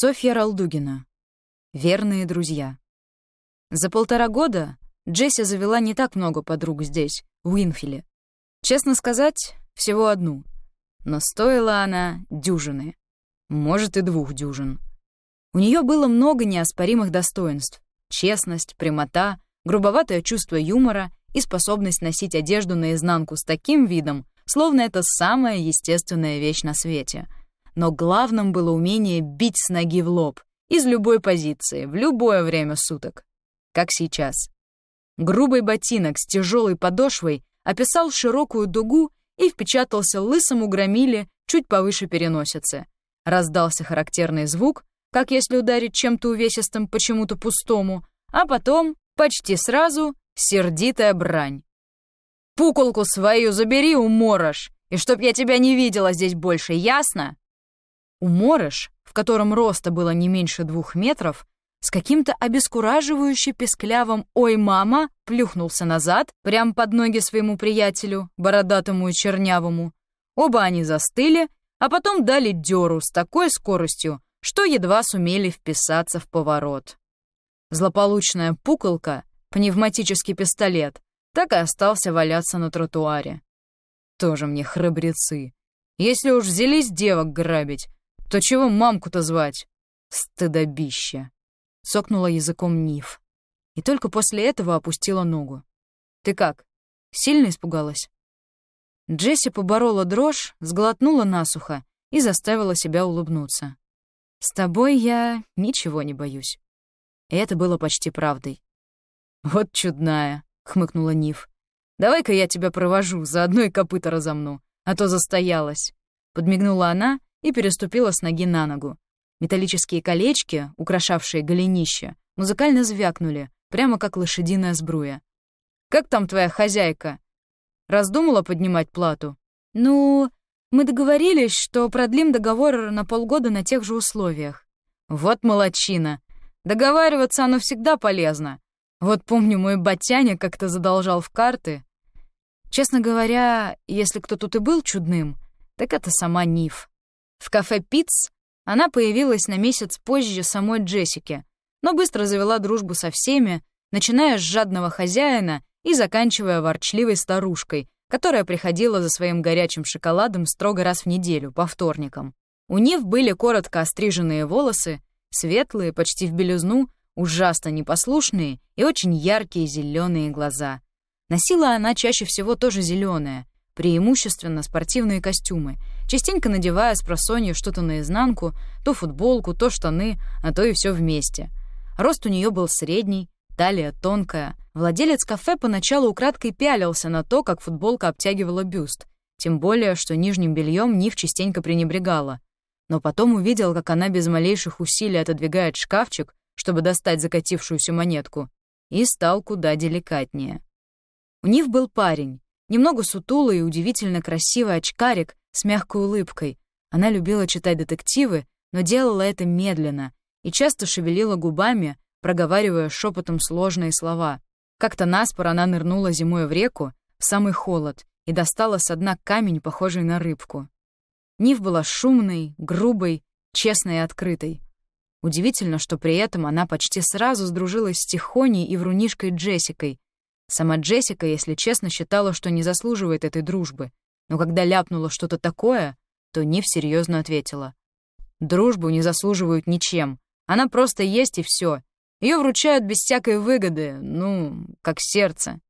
Софья Ралдугина. Верные друзья. За полтора года Джесси завела не так много подруг здесь, в Уинфиле. Честно сказать, всего одну. Но стоила она дюжины. Может, и двух дюжин. У нее было много неоспоримых достоинств. Честность, прямота, грубоватое чувство юмора и способность носить одежду наизнанку с таким видом, словно это самая естественная вещь на свете — но главным было умение бить с ноги в лоб, из любой позиции, в любое время суток. Как сейчас. Грубый ботинок с тяжелой подошвой описал широкую дугу и впечатался лысому громиле чуть повыше переносицы. Раздался характерный звук, как если ударить чем-то увесистым почему-то пустому, а потом, почти сразу, сердитая брань. «Пуколку свою забери, уморож, и чтоб я тебя не видела здесь больше, ясно?» Уморыш, в котором роста было не меньше двух метров, с каким-то обескураживающе песклявым «Ой, мама!» плюхнулся назад, прямо под ноги своему приятелю, бородатому и чернявому. Оба они застыли, а потом дали дёру с такой скоростью, что едва сумели вписаться в поворот. Злополучная пуколка, пневматический пистолет, так и остался валяться на тротуаре. Тоже мне храбрецы. Если уж взялись девок грабить, то чего мамку-то звать? Стыдобище. Цокнула языком Ниф. И только после этого опустила ногу. Ты как, сильно испугалась? Джесси поборола дрожь, сглотнула насухо и заставила себя улыбнуться. «С тобой я ничего не боюсь». И это было почти правдой. «Вот чудная», — хмыкнула Ниф. «Давай-ка я тебя провожу, заодно и копыта разомну, а то застоялась». Подмигнула она и переступила с ноги на ногу. Металлические колечки, украшавшие голенище, музыкально звякнули, прямо как лошадиная сбруя. «Как там твоя хозяйка?» Раздумала поднимать плату? «Ну, мы договорились, что продлим договор на полгода на тех же условиях». «Вот молодчина. Договариваться оно всегда полезно. Вот помню, мой батяня как-то задолжал в карты. Честно говоря, если кто тут и был чудным, так это сама Ниф. В кафе «Пиц» она появилась на месяц позже самой Джессики, но быстро завела дружбу со всеми, начиная с жадного хозяина и заканчивая ворчливой старушкой, которая приходила за своим горячим шоколадом строго раз в неделю, по вторникам. У Нив были коротко остриженные волосы, светлые, почти в белизну, ужасно непослушные и очень яркие зеленые глаза. Носила она чаще всего тоже зеленое, преимущественно спортивные костюмы, частенько надевая с просонья что-то наизнанку, то футболку, то штаны, а то и все вместе. Рост у нее был средний, талия тонкая. Владелец кафе поначалу украдкой пялился на то, как футболка обтягивала бюст, тем более, что нижним бельем Нив частенько пренебрегала. Но потом увидел, как она без малейших усилий отодвигает шкафчик, чтобы достать закатившуюся монетку, и стал куда деликатнее. У Нив был парень, Немного сутулый и удивительно красивый очкарик с мягкой улыбкой. Она любила читать детективы, но делала это медленно и часто шевелила губами, проговаривая шепотом сложные слова. Как-то наспор она нырнула зимой в реку, в самый холод, и достала со дна камень, похожий на рыбку. Нив была шумной, грубой, честной и открытой. Удивительно, что при этом она почти сразу сдружилась с Тихоней и врунишкой Джессикой, Сама Джессика, если честно, считала, что не заслуживает этой дружбы, но когда ляпнула что-то такое, то Нив серьезно ответила. «Дружбу не заслуживают ничем. Она просто есть и все. Ее вручают без всякой выгоды, ну, как сердце.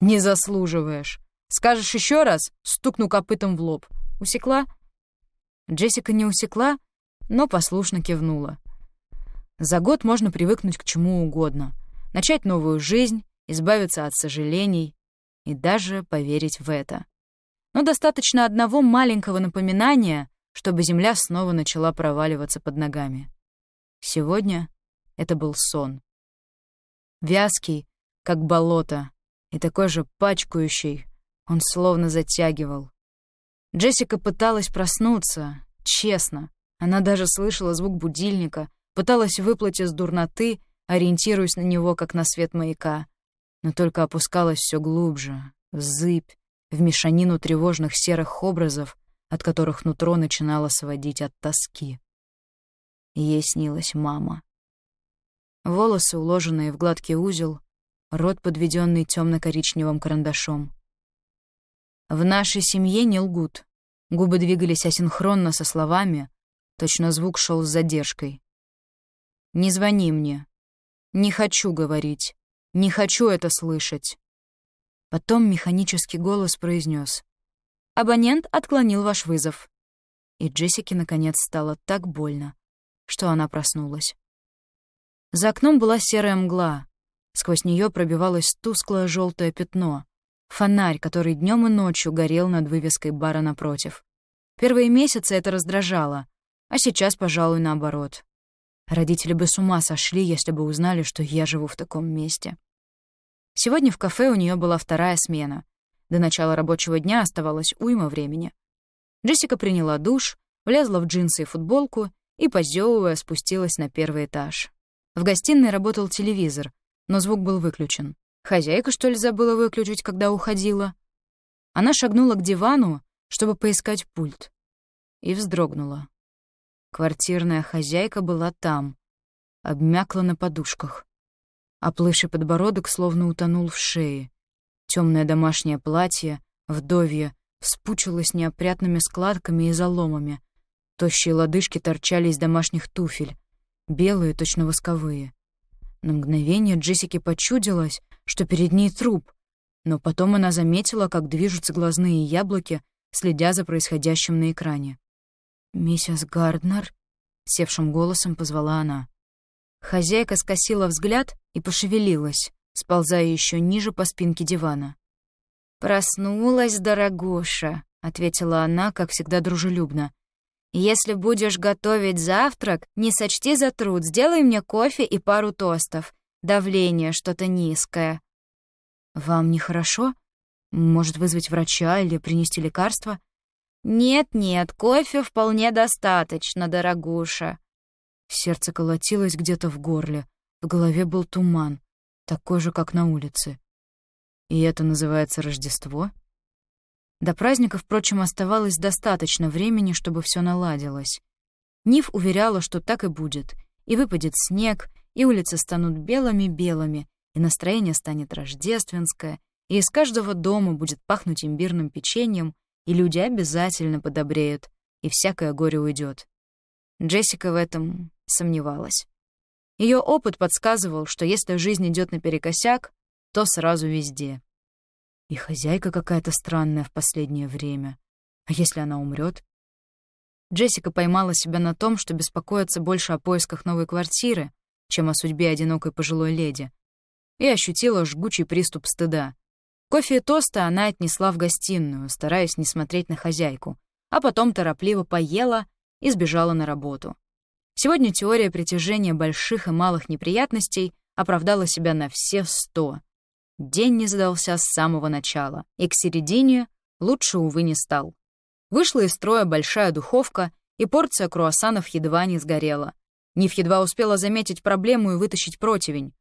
Не заслуживаешь. Скажешь еще раз, стукну копытом в лоб. Усекла?» Джессика не усекла, но послушно кивнула. За год можно привыкнуть к чему угодно. Начать новую жизнь, избавиться от сожалений и даже поверить в это. Но достаточно одного маленького напоминания, чтобы земля снова начала проваливаться под ногами. Сегодня это был сон. Вязкий, как болото, и такой же пачкающий, он словно затягивал. Джессика пыталась проснуться, честно. Она даже слышала звук будильника, пыталась выплыть из дурноты, ориентируясь на него, как на свет маяка но только опускалась все глубже, в зыбь, в мешанину тревожных серых образов, от которых нутро начинало сводить от тоски. Ей снилась мама. Волосы, уложенные в гладкий узел, рот, подведенный темно-коричневым карандашом. В нашей семье не лгут. Губы двигались асинхронно со словами, точно звук шел с задержкой. «Не звони мне. Не хочу говорить. Не хочу это слышать». Потом механический голос произнес: «Абонент отклонил ваш вызов». И Джессике, наконец, стало так больно, что она проснулась. За окном была серая мгла. Сквозь нее пробивалось тусклое желтое пятно. Фонарь, который днем и ночью горел над вывеской бара напротив. Первые месяцы это раздражало, а сейчас, пожалуй, наоборот. Родители бы с ума сошли, если бы узнали, что я живу в таком месте. Сегодня в кафе у нее была вторая смена. До начала рабочего дня оставалось уйма времени. Джессика приняла душ, влезла в джинсы и футболку и, позевывая, спустилась на первый этаж. В гостиной работал телевизор, но звук был выключен. Хозяйка, что ли, забыла выключить, когда уходила? Она шагнула к дивану, чтобы поискать пульт, и вздрогнула. Квартирная хозяйка была там, обмякла на подушках. Оплывший подбородок словно утонул в шее. Темное домашнее платье, вдовье, вспучилось неопрятными складками и заломами. Тощие лодыжки торчали из домашних туфель белые, точно восковые. На мгновение Джессике почудилось, что перед ней труп, но потом она заметила, как движутся глазные яблоки, следя за происходящим на экране. «Миссис Гарднер?» — севшим голосом позвала она. Хозяйка скосила взгляд и пошевелилась, сползая еще ниже по спинке дивана. «Проснулась, дорогуша», — ответила она, как всегда дружелюбно, если будешь готовить завтрак, не сочти за труд, сделай мне кофе и пару тостов. Давление что-то низкое». «Вам нехорошо? Может, вызвать врача или принести лекарство?» «Нет-нет, кофе вполне достаточно, дорогуша». Сердце колотилось где-то в горле, в голове был туман, такой же, как на улице. И это называется Рождество? До праздника, впрочем, оставалось достаточно времени, чтобы все наладилось. Ниф уверяла, что так и будет. И выпадет снег, и улицы станут белыми-белыми, и настроение станет рождественское, и из каждого дома будет пахнуть имбирным печеньем, и люди обязательно подобреют, и всякое горе уйдет. Джессика в этом сомневалась. Ее опыт подсказывал, что если жизнь идет наперекосяк, то сразу везде. И хозяйка какая-то странная в последнее время. А если она умрет? Джессика поймала себя на том, что беспокоится больше о поисках новой квартиры, чем о судьбе одинокой пожилой леди, и ощутила жгучий приступ стыда. Кофе и тосты она отнесла в гостиную, стараясь не смотреть на хозяйку, а потом торопливо поела и сбежала на работу. Сегодня теория притяжения больших и малых неприятностей оправдала себя на все сто. День не задался с самого начала, и к середине лучше, увы, не стал. Вышла из строя большая духовка, и порция круассанов едва не сгорела. Ниф едва успела заметить проблему и вытащить противень.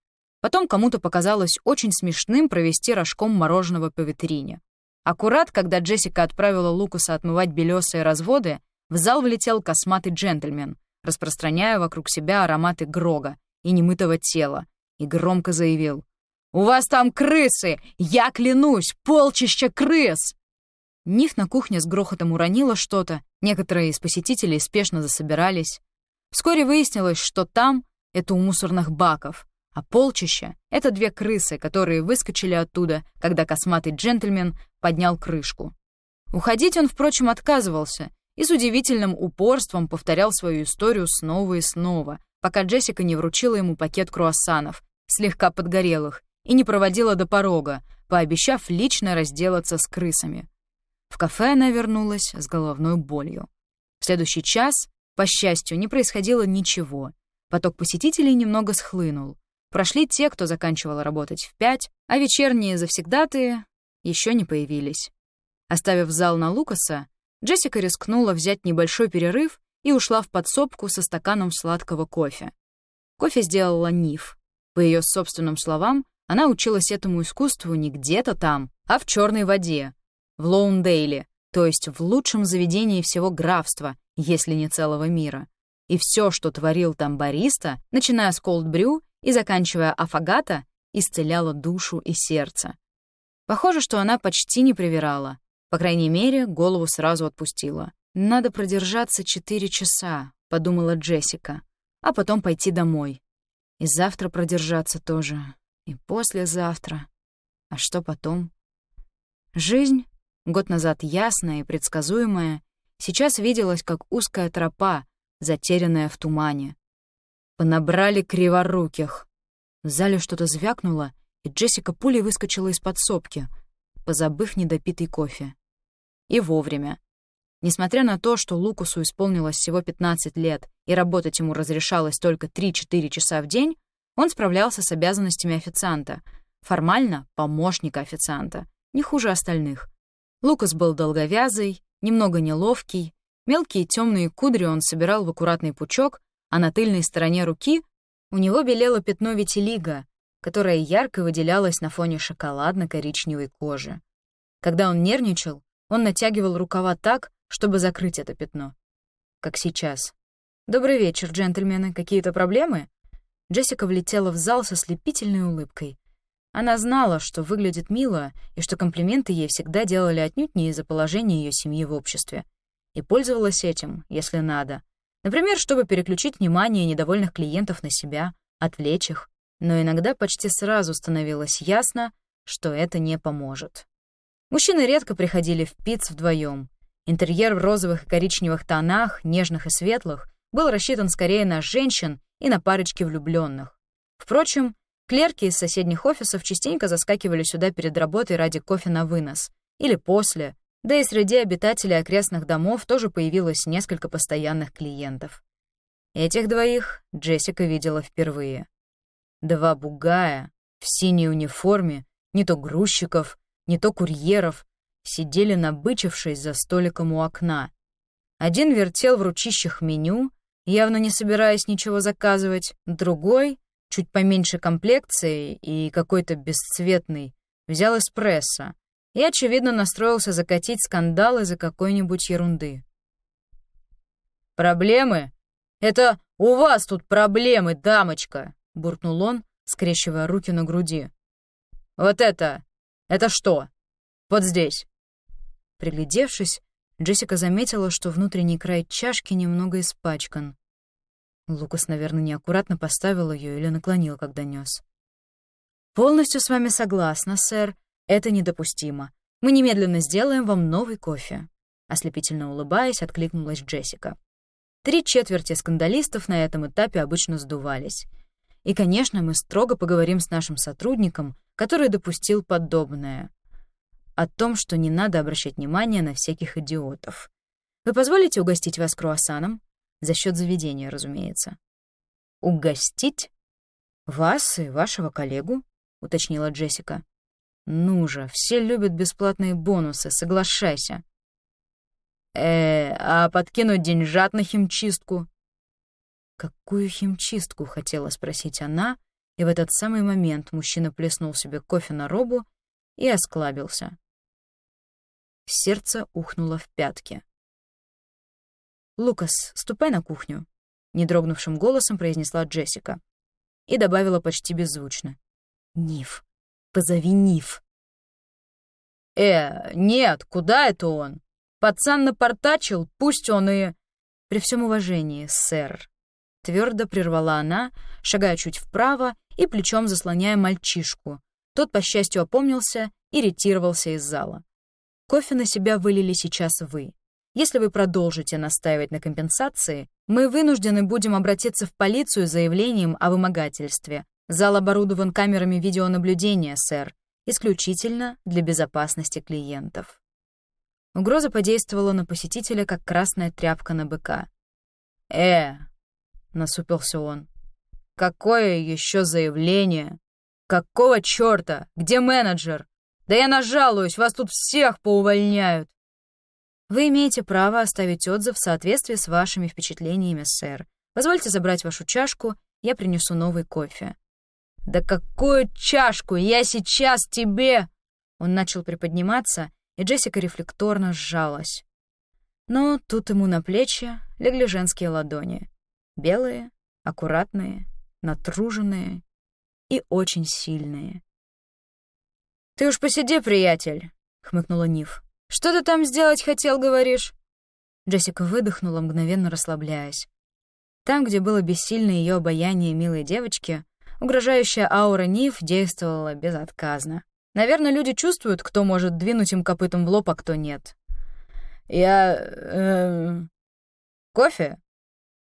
Потом кому-то показалось очень смешным провести рожком мороженого по витрине. Аккурат, когда Джессика отправила Лукаса отмывать белесые разводы, в зал влетел косматый джентльмен, распространяя вокруг себя ароматы грога и немытого тела, и громко заявил «У вас там крысы! Я клянусь, полчища крыс!» Ниф на кухне с грохотом уронила что-то, некоторые из посетителей спешно засобирались. Вскоре выяснилось, что там — это у мусорных баков, а полчища — это две крысы, которые выскочили оттуда, когда косматый джентльмен поднял крышку. Уходить он, впрочем, отказывался и с удивительным упорством повторял свою историю снова и снова, пока Джессика не вручила ему пакет круассанов, слегка подгорелых, и не проводила до порога, пообещав лично разделаться с крысами. В кафе она вернулась с головной болью. В следующий час, по счастью, не происходило ничего. Поток посетителей немного схлынул. Прошли те, кто заканчивал работать в пять, а вечерние завсегдатые еще не появились. Оставив зал на Лукаса, Джессика рискнула взять небольшой перерыв и ушла в подсобку со стаканом сладкого кофе. Кофе сделала Ниф. По ее собственным словам, она училась этому искусству не где-то там, а в черной воде, в Лоундейле, то есть в лучшем заведении всего графства, если не целого мира. и все, что творил там бариста, начиная с колдбрю и заканчивая афагата, исцеляло душу и сердце. Похоже, что она почти не привирала. По крайней мере, голову сразу отпустила. «Надо продержаться четыре часа», — подумала Джессика, «а потом пойти домой. И завтра продержаться тоже, и послезавтра. А что потом?» Жизнь, год назад ясная и предсказуемая, сейчас виделась как узкая тропа, затерянная в тумане. Понабрали криворуких. В зале что-то звякнуло, и Джессика пулей выскочила из подсобки, позабыв недопитый кофе. И вовремя. Несмотря на то, что Лукусу исполнилось всего 15 лет и работать ему разрешалось только 3-4 часа в день, он справлялся с обязанностями официанта, формально — помощника официанта, не хуже остальных. Лукас был долговязый, немного неловкий, мелкие темные кудри он собирал в аккуратный пучок, а на тыльной стороне руки у него белело пятно витилиго, которое ярко выделялось на фоне шоколадно-коричневой кожи. Когда он нервничал, он натягивал рукава так, чтобы закрыть это пятно. Как сейчас. «Добрый вечер, джентльмены. Какие-то проблемы?» Джессика влетела в зал со слепительной улыбкой. Она знала, что выглядит мило, и что комплименты ей всегда делали отнюдь не из-за положения ее семьи в обществе. И пользовалась этим, если надо. Например, чтобы переключить внимание недовольных клиентов на себя, отвлечь их. Но иногда почти сразу становилось ясно, что это не поможет. Мужчины редко приходили в пиц вдвоем. Интерьер в розовых и коричневых тонах, нежных и светлых, был рассчитан скорее на женщин и на парочки влюбленных. Впрочем, Клерки из соседних офисов частенько заскакивали сюда перед работой ради кофе на вынос. Или после. Да и среди обитателей окрестных домов тоже появилось несколько постоянных клиентов. Этих двоих Джессика видела впервые. Два бугая в синей униформе, не то грузчиков, не то курьеров, сидели набычившись за столиком у окна. Один вертел в ручищах меню, явно не собираясь ничего заказывать, другой чуть поменьше комплекции и какой-то бесцветный, взял эспрессо и, очевидно, настроился закатить скандал из-за какой-нибудь ерунды. «Проблемы? Это у вас тут проблемы, дамочка!» — буркнул он, скрещивая руки на груди. «Вот это! Это что? Вот здесь!» Приглядевшись, Джессика заметила, что внутренний край чашки немного испачкан. Лукас, наверное, неаккуратно поставил ее или наклонил, когда нес. «Полностью с вами согласна, сэр. Это недопустимо. Мы немедленно сделаем вам новый кофе». Ослепительно улыбаясь, откликнулась Джессика. Три четверти скандалистов на этом этапе обычно сдувались. И, конечно, мы строго поговорим с нашим сотрудником, который допустил подобное. О том, что не надо обращать внимание на всяких идиотов. Вы позволите угостить вас круассаном? За счет заведения, разумеется. «Угостить? Вас и вашего коллегу?» — уточнила Джессика. «Ну же, все любят бесплатные бонусы, соглашайся». «Э, а подкинуть деньжат на химчистку?» «Какую химчистку?» — хотела спросить она, и в этот самый момент мужчина плеснул себе кофе на робу и осклабился. Сердце ухнуло в пятки. «Лукас, ступай на кухню», — недрогнувшим голосом произнесла Джессика. И добавила почти беззвучно. «Ниф, позови Ниф». «Э, нет, куда это он? Пацан напортачил, пусть он и...» «При всем уважении, сэр», — твердо прервала она, шагая чуть вправо и плечом заслоняя мальчишку. Тот, по счастью, опомнился и ретировался из зала. «Кофе на себя вылили сейчас вы. Если вы продолжите настаивать на компенсации, мы вынуждены будем обратиться в полицию с заявлением о вымогательстве. Зал оборудован камерами видеонаблюдения, сэр, исключительно для безопасности клиентов. Угроза подействовала на посетителя, как красная тряпка на быка. «Э!» — насупился он. «Какое еще заявление? Какого черта? Где менеджер? Да я нажалуюсь, вас тут всех поувольняют!» Вы имеете право оставить отзыв в соответствии с вашими впечатлениями, сэр. Позвольте забрать вашу чашку, я принесу новый кофе. Да какую чашку? Я сейчас тебе... Он начал приподниматься, и Джессика рефлекторно сжалась. Но тут ему на плечи легли женские ладони. Белые, аккуратные, натруженные и очень сильные. «Ты уж посиди, приятель», — хмыкнула Ниф. «Что ты там сделать хотел, говоришь?» Джессика выдохнула, мгновенно расслабляясь. Там, где было бессильно ее обаяние милой девочки, угрожающая аура Ниф действовала безотказно. Наверное, люди чувствуют, кто может двинуть им копытом в лоб, а кто нет. «Я... Э, кофе?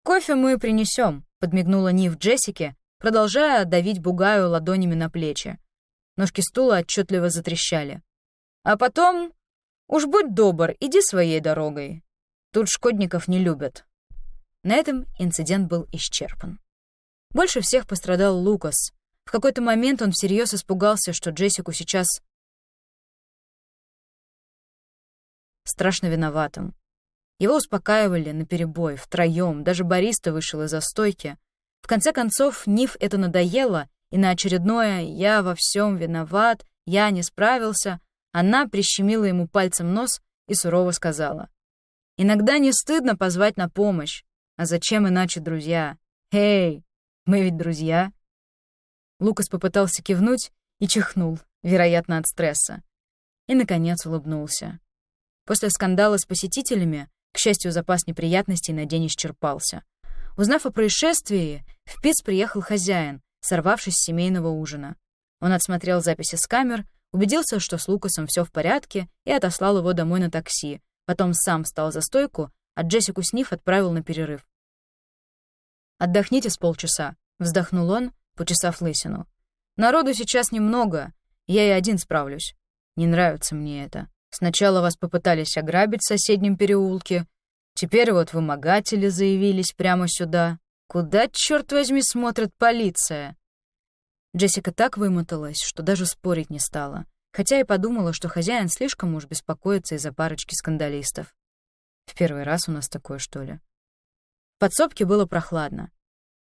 Кофе мы принесем, подмигнула Ниф Джессике, продолжая давить бугаю ладонями на плечи. Ножки стула отчетливо затрещали. «А потом... Уж будь добр, иди своей дорогой. Тут шкодников не любят». На этом инцидент был исчерпан. Больше всех пострадал Лукас. В какой-то момент он всерьез испугался, что Джессику сейчас страшно виноватым. Его успокаивали наперебой, втроем, даже бариста вышел из-за стойки. В конце концов, Ниф это надоело, и на очередное «я во всем виноват», «я не справился», она прищемила ему пальцем нос и сурово сказала. «Иногда не стыдно позвать на помощь. А зачем иначе друзья? Эй, мы ведь друзья». Лукас попытался кивнуть и чихнул, вероятно, от стресса. И, наконец, улыбнулся. После скандала с посетителями, к счастью, запас неприятностей на день исчерпался. Узнав о происшествии, в Пиц приехал хозяин, сорвавшись с семейного ужина. Он отсмотрел записи с камер, убедился, что с Лукасом все в порядке, и отослал его домой на такси. Потом сам встал за стойку, а Джессику Сниф отправил на перерыв. «Отдохните с полчаса», — вздохнул он, почесав лысину. «Народу сейчас немного, я и один справлюсь. Не нравится мне это. Сначала вас попытались ограбить в соседнем переулке, теперь вот вымогатели заявились прямо сюда. Куда, черт возьми, смотрит полиция?» Джессика так вымоталась, что даже спорить не стала, хотя и подумала, что хозяин слишком уж беспокоится из-за парочки скандалистов. В первый раз у нас такое, что ли? В подсобке было прохладно.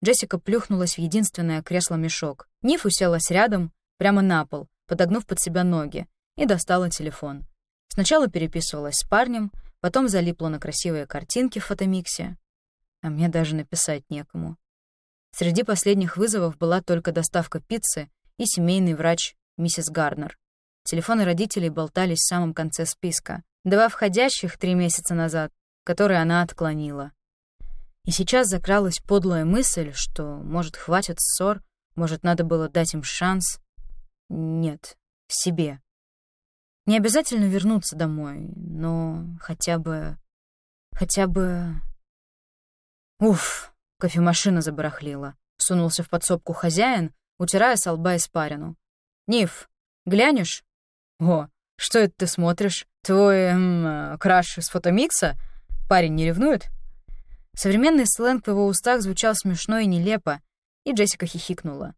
Джессика плюхнулась в единственное кресло-мешок. Ниф уселась рядом, прямо на пол, подогнув под себя ноги, и достала телефон. Сначала переписывалась с парнем, потом залипла на красивые картинки в фотомиксе, а мне даже написать некому. Среди последних вызовов была только доставка пиццы и семейный врач миссис Гарнер. Телефоны родителей болтались в самом конце списка. Два входящих три месяца назад, которые она отклонила. И сейчас закралась подлая мысль, что, может, хватит ссор, может, надо было дать им шанс. Нет, себе. Не обязательно вернуться домой, но хотя бы... Хотя бы... Уф, кофемашина забарахлила. Сунулся в подсобку хозяин, утирая с лба испарину. «Ниф, глянешь?» «О, что это ты смотришь? Твой эм, краш из фотомикса? Парень не ревнует?» Современный сленг в его устах звучал смешно и нелепо, и Джессика хихикнула.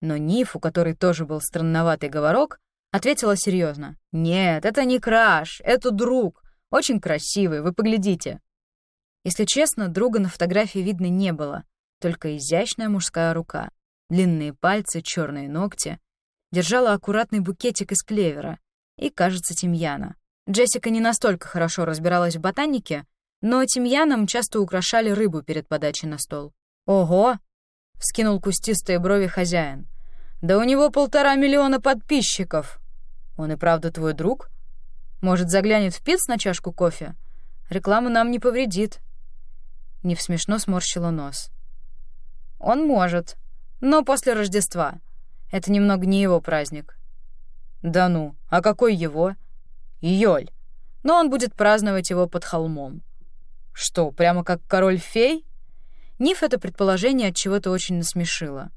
Но Ниф, у которой тоже был странноватый говорок, ответила серьезно: «Нет, это не краш, это друг. Очень красивый, вы поглядите». Если честно, друга на фотографии видно не было, только изящная мужская рука, длинные пальцы, черные ногти, держала аккуратный букетик из клевера и, кажется, тимьяна. Джессика не настолько хорошо разбиралась в ботанике, но тимьяном часто украшали рыбу перед подачей на стол. «Ого!» — вскинул кустистые брови хозяин. «Да у него полтора миллиона подписчиков!» «Он и правда твой друг? Может, заглянет в пиц на чашку кофе? Реклама нам не повредит». Нив смешно сморщила нос. «Он может, но после Рождества. Это немного не его праздник». «Да ну, а какой его?» «Йоль. Но он будет праздновать его под холмом». «Что, прямо как король-фей?» Ниф это предположение от чего-то очень насмешило.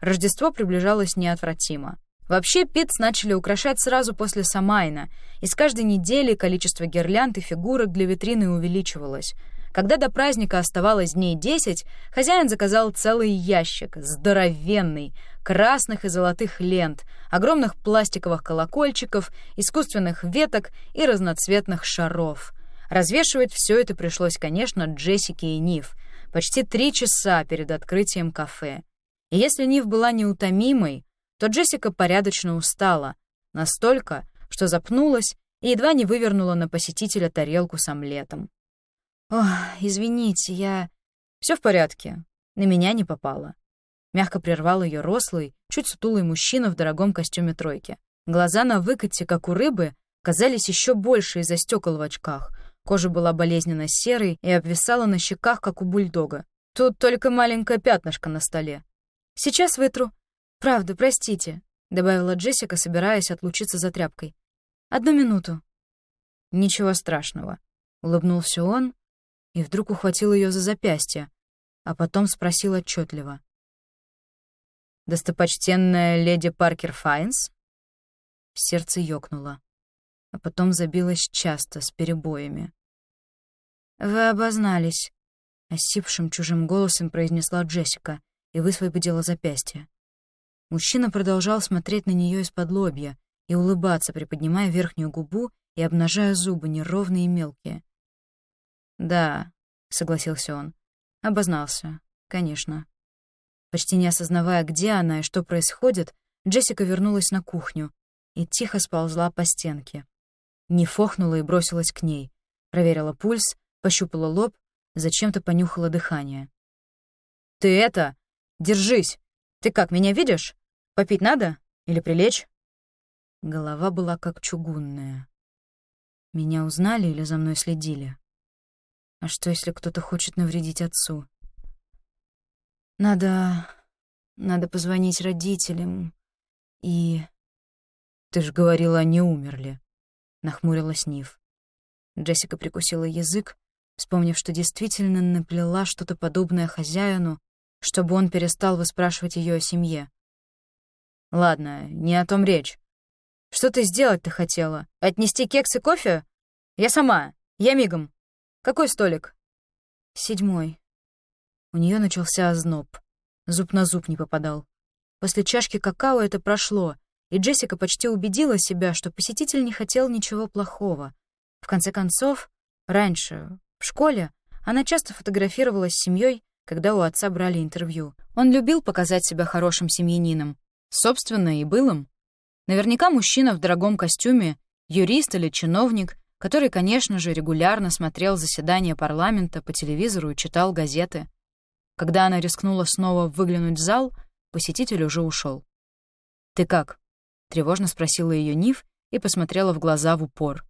Рождество приближалось неотвратимо. Вообще, Питц начали украшать сразу после Самайна, и с каждой недели количество гирлянд и фигурок для витрины увеличивалось — когда до праздника оставалось дней десять, хозяин заказал целый ящик, здоровенный, красных и золотых лент, огромных пластиковых колокольчиков, искусственных веток и разноцветных шаров. Развешивать все это пришлось, конечно, Джессике и Нив, почти три часа перед открытием кафе. И если Нив была неутомимой, то Джессика порядочно устала, настолько, что запнулась и едва не вывернула на посетителя тарелку с омлетом. «Ох, извините, я Все в порядке. На меня не попало». Мягко прервал ее рослый, чуть сутулый мужчина в дорогом костюме тройки. Глаза на выкате, как у рыбы, казались еще больше из-за стекол в очках. Кожа была болезненно серой и обвисала на щеках, как у бульдога. Тут только маленькое пятнышко на столе. «Сейчас вытру. Правда, простите», — добавила Джессика, собираясь отлучиться за тряпкой. «Одну минуту». «Ничего страшного», — улыбнулся он и вдруг ухватил ее за запястье, а потом спросил отчетливо. «Достопочтенная леди Паркер Файнс?» Сердце ёкнуло, а потом забилось часто, с перебоями. «Вы обознались», — осипшим чужим голосом произнесла Джессика и высвободила запястье. Мужчина продолжал смотреть на нее из-под лобья и улыбаться, приподнимая верхнюю губу и обнажая зубы, неровные и мелкие. «Да», — согласился он, — «обознался, конечно». Почти не осознавая, где она и что происходит, Джессика вернулась на кухню и тихо сползла по стенке. Не фохнула и бросилась к ней. Проверила пульс, пощупала лоб, зачем-то понюхала дыхание. «Ты это! Держись! Ты как, меня видишь? Попить надо? Или прилечь?» Голова была как чугунная. Меня узнали или за мной следили? А что, если кто-то хочет навредить отцу? Надо... надо позвонить родителям и... Ты ж говорила, они умерли, — нахмурилась Нив. Джессика прикусила язык, вспомнив, что действительно наплела что-то подобное хозяину, чтобы он перестал выспрашивать ее о семье. «Ладно, не о том речь. Что ты сделать-то хотела? Отнести кекс и кофе? Я сама, я мигом. Какой столик?» «Седьмой», у нее начался озноб. Зуб на зуб не попадал. После чашки какао это прошло, и Джессика почти убедила себя, что посетитель не хотел ничего плохого. В конце концов, раньше, в школе, она часто фотографировалась с семьей, когда у отца брали интервью. Он любил показать себя хорошим семьянином. Собственно, и был им. Наверняка мужчина в дорогом костюме, юрист или чиновник, который, конечно же, регулярно смотрел заседания парламента по телевизору и читал газеты. Когда она рискнула снова выглянуть в зал, посетитель уже ушел. «Ты как?» — тревожно спросила ее Ниф и посмотрела в глаза в упор.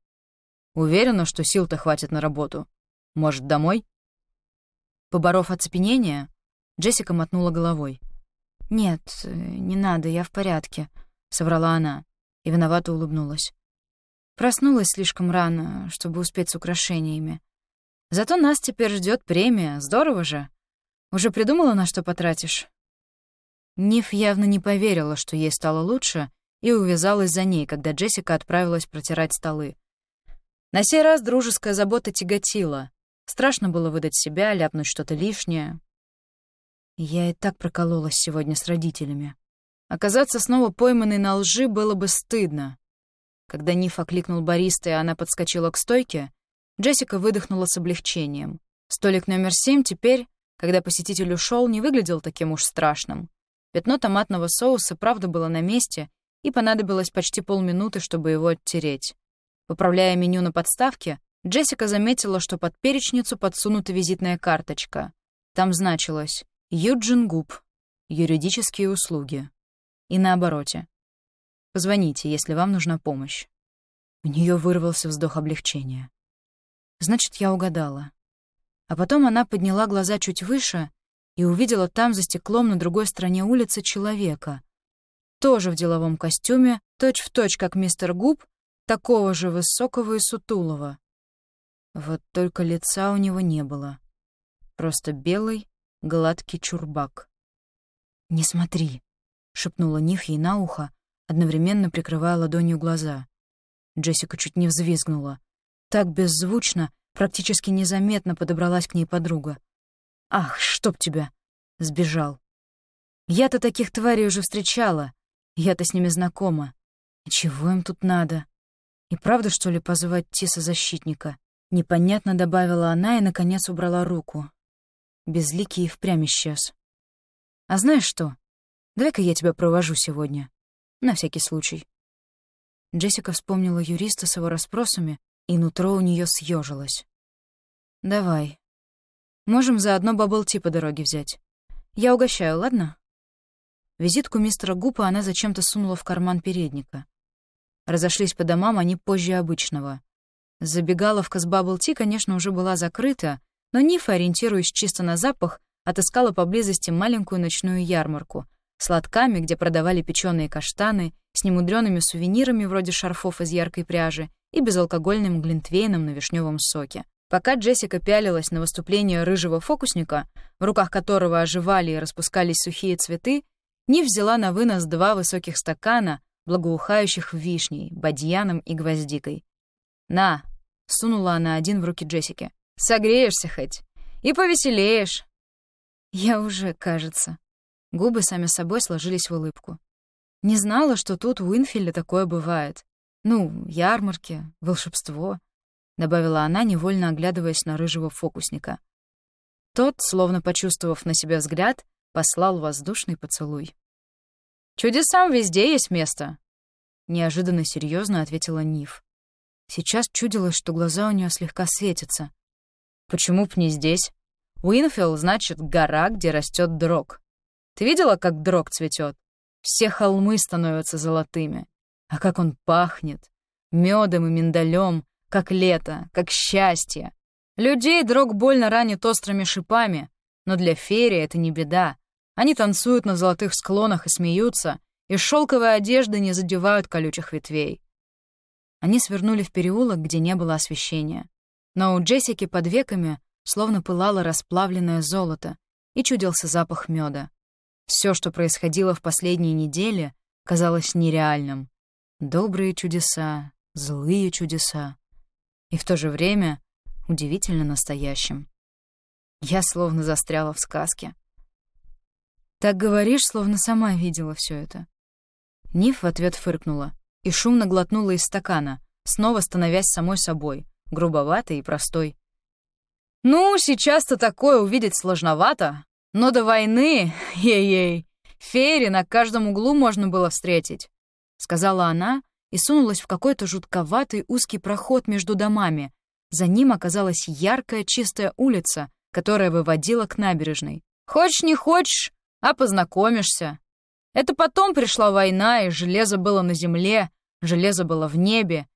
«Уверена, что сил-то хватит на работу. Может, домой?» Поборов оцепенение, Джессика мотнула головой. «Нет, не надо, я в порядке», — соврала она и виновато улыбнулась. Проснулась слишком рано, чтобы успеть с украшениями. Зато нас теперь ждет премия, здорово же. Уже придумала, на что потратишь?» Ниф явно не поверила, что ей стало лучше, и увязалась за ней, когда Джессика отправилась протирать столы. На сей раз дружеская забота тяготила. Страшно было выдать себя, ляпнуть что-то лишнее. Я и так прокололась сегодня с родителями. Оказаться снова пойманной на лжи было бы стыдно. Когда Ниф окликнул бариста, и она подскочила к стойке, Джессика выдохнула с облегчением. Столик номер семь теперь когда посетитель ушел, не выглядел таким уж страшным. Пятно томатного соуса правда было на месте, и понадобилось почти полминуты, чтобы его оттереть. Поправляя меню на подставке, Джессика заметила, что под перечницу подсунута визитная карточка. Там значилось «Юджин Губ. Юридические услуги». И на обороте. «Позвоните, если вам нужна помощь». У нее вырвался вздох облегчения. «Значит, я угадала. А потом она подняла глаза чуть выше и увидела там за стеклом на другой стороне улицы человека. Тоже в деловом костюме, точь-в-точь, точь, как мистер Губ, такого же высокого и сутулого. Вот только лица у него не было. Просто белый, гладкий чурбак. «Не смотри», — шепнула Ниф ей на ухо, одновременно прикрывая ладонью глаза. Джессика чуть не взвизгнула. Так беззвучно, Практически незаметно подобралась к ней подруга. «Ах, чтоб тебя!» — сбежал. «Я-то таких тварей уже встречала. Я-то с ними знакома. чего им тут надо? И правда, что ли, позывать Тиса-защитника?» Непонятно добавила она и, наконец, убрала руку. Безликий впрямь исчез. «А знаешь что? Давай-ка я тебя провожу сегодня. На всякий случай». Джессика вспомнила юриста с его расспросами и нутро у нее съежилось. «Давай», Можем заодно бабл-ти по дороге взять. Я угощаю, ладно?» Визитку мистера Гупа она зачем-то сунула в карман передника. Разошлись по домам они позже обычного. Забегаловка с бабл-ти, конечно, уже была закрыта, но Нифа, ориентируясь чисто на запах, отыскала поблизости маленькую ночную ярмарку с лотками, где продавали печеные каштаны, с немудрёными сувенирами вроде шарфов из яркой пряжи и безалкогольным глинтвейном на вишневом соке. Пока Джессика пялилась на выступление рыжего фокусника, в руках которого оживали и распускались сухие цветы, Нив взяла на вынос два высоких стакана, благоухающих вишней, бадьяном и гвоздикой. «На!» — сунула она один в руки Джессики. «Согреешься хоть и повеселеешь!» «Я уже, кажется». Губы сами собой сложились в улыбку. Не знала, что тут в Уинфиле такое бывает. Ну, ярмарки, волшебство. — добавила она, невольно оглядываясь на рыжего фокусника. Тот, словно почувствовав на себя взгляд, послал воздушный поцелуй. «Чудесам везде есть место», — неожиданно серьезно ответила Ниф. Сейчас чудилось, что глаза у нее слегка светятся. «Почему б не здесь? Уинфилл значит гора, где растет дрог. Ты видела, как дрог цветет? Все холмы становятся золотыми. А как он пахнет! Медом и миндалем, как лето, как счастье. Людей дрог больно ранит острыми шипами, но для феери это не беда. Они танцуют на золотых склонах и смеются, и шелковые одежды не задевают колючих ветвей. Они свернули в переулок, где не было освещения. Но у Джессики под веками словно пылало расплавленное золото, и чудился запах меда. Все, что происходило в последние недели, казалось нереальным. Добрые чудеса, злые чудеса и в то же время удивительно настоящим. Я словно застряла в сказке. «Так говоришь, словно сама видела все это». Ниф в ответ фыркнула и шумно глотнула из стакана, снова становясь самой собой, грубоватой и простой. «Ну, сейчас-то такое увидеть сложновато, но до войны, ей-ей, фейри на каждом углу можно было встретить», — сказала она, и сунулась в какой-то жутковатый узкий проход между домами. За ним оказалась яркая чистая улица, которая выводила к набережной. «Хочешь, не хочешь, а познакомишься. Это потом пришла война, и железо было на земле, железо было в небе.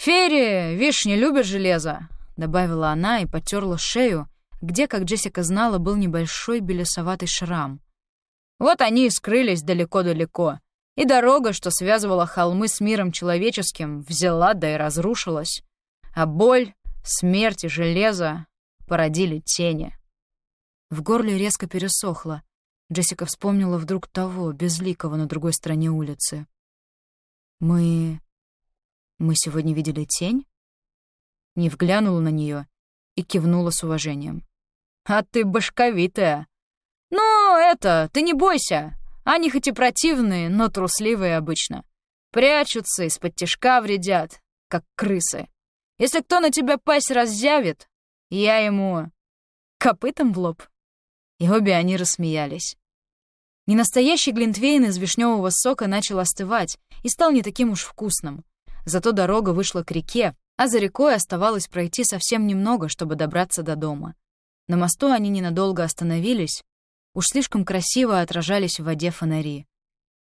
Ферри, видишь, не любит железо», — добавила она и потерла шею, где, как Джессика знала, был небольшой белесоватый шрам. Вот они и скрылись далеко-далеко и дорога, что связывала холмы с миром человеческим, взяла да и разрушилась. А боль, смерть и железо породили тени. В горле резко пересохло. Джессика вспомнила вдруг того, безликого на другой стороне улицы. «Мы... мы сегодня видели тень?» Не вглянула на нее и кивнула с уважением. «А ты башковитая!» «Ну, это, ты не бойся, они хоть и противные, но трусливые обычно. Прячутся, из-под тяжка вредят, как крысы. Если кто на тебя пасть разъявит, я ему копытом в лоб. И обе они рассмеялись. Ненастоящий глинтвейн из вишневого сока начал остывать и стал не таким уж вкусным. Зато дорога вышла к реке, а за рекой оставалось пройти совсем немного, чтобы добраться до дома. На мосту они ненадолго остановились, Уж слишком красиво отражались в воде фонари.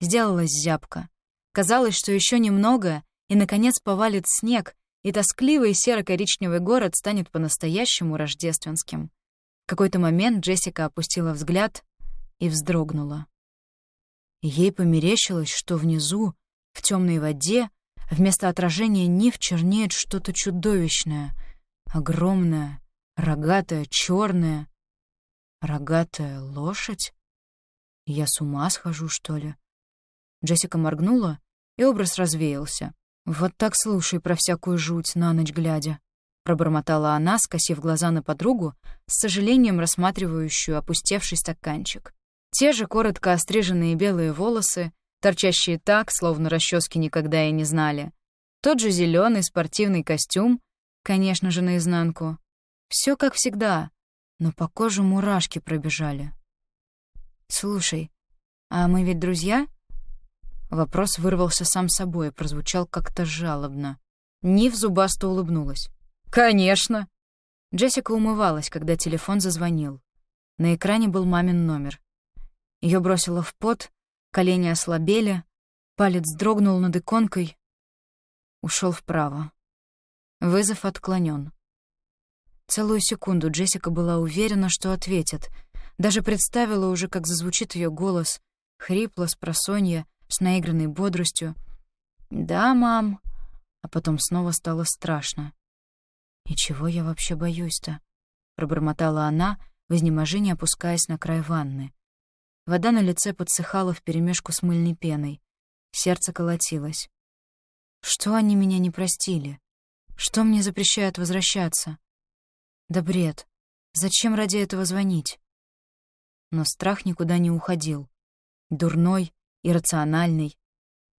Сделалась зябко. Казалось, что еще немного, и, наконец, повалит снег, и тоскливый серо-коричневый город станет по-настоящему рождественским. В какой-то момент Джессика опустила взгляд и вздрогнула. Ей померещилось, что внизу, в темной воде, вместо отражения нив чернеет что-то чудовищное, огромное, рогатое, черное, Рогатая лошадь? Я с ума схожу, что ли? Джессика моргнула, и образ развеялся. «Вот так слушай про всякую жуть на ночь глядя», — пробормотала она, скосив глаза на подругу, с сожалением рассматривающую опустевший стаканчик. Те же коротко остриженные белые волосы, торчащие так, словно расчески никогда и не знали. Тот же зеленый спортивный костюм, конечно же, наизнанку. Все как всегда, но по коже мурашки пробежали. «Слушай, а мы ведь друзья?» Вопрос вырвался сам собой и прозвучал как-то жалобно. Нив зубасто улыбнулась. «Конечно!» Джессика умывалась, когда телефон зазвонил. На экране был мамин номер. Ее бросило в пот, колени ослабели, палец дрогнул над иконкой, ушел вправо. Вызов отклонен. Целую секунду Джессика была уверена, что ответит. Даже представила уже, как зазвучит ее голос, хрипло, с просонья, с наигранной бодростью. «Да, мам», а потом снова стало страшно. «И чего я вообще боюсь-то?» — пробормотала она, в изнеможении опускаясь на край ванны. Вода на лице подсыхала вперемешку с мыльной пеной. Сердце колотилось. Что они меня не простили? Что мне запрещает возвращаться? Да бред. Зачем ради этого звонить? Но страх никуда не уходил. Дурной, иррациональный.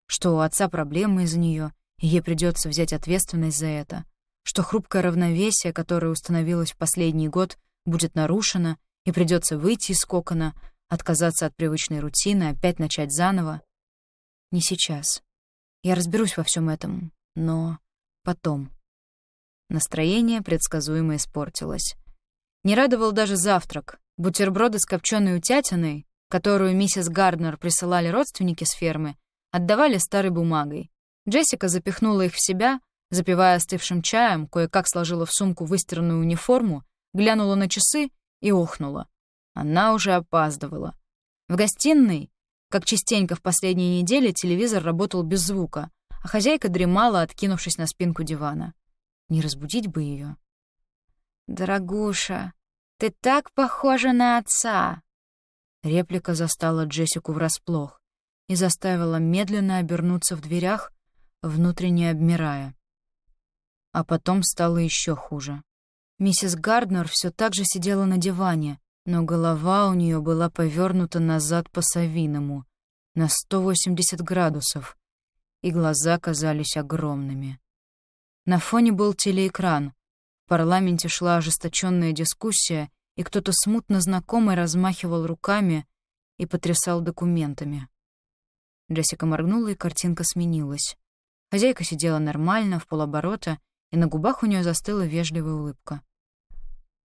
Что у отца проблемы из-за нее, и ей придется взять ответственность за это что хрупкое равновесие, которое установилось в последний год, будет нарушено, и придется выйти из кокона, отказаться от привычной рутины, опять начать заново. Не сейчас. Я разберусь во всем этом, но потом. Настроение предсказуемо испортилось. Не радовал даже завтрак. Бутерброды с копченой утятиной, которую миссис Гарднер присылали родственники с фермы, отдавали старой бумагой. Джессика запихнула их в себя, Запивая остывшим чаем, кое-как сложила в сумку выстиранную униформу, глянула на часы и охнула. Она уже опаздывала. В гостиной, как частенько в последние недели, телевизор работал без звука, а хозяйка дремала, откинувшись на спинку дивана. Не разбудить бы ее. «Дорогуша, ты так похожа на отца!» Реплика застала Джессику врасплох и заставила медленно обернуться в дверях, внутренне обмирая. А потом стало еще хуже. Миссис Гарднер все так же сидела на диване, но голова у нее была повернута назад по-совиному, на 180 градусов, и глаза казались огромными. На фоне был телеэкран. В парламенте шла ожесточенная дискуссия, и кто-то смутно знакомый размахивал руками и потрясал документами. Джессика моргнула, и картинка сменилась. Хозяйка сидела нормально, в полоборота, и на губах у нее застыла вежливая улыбка.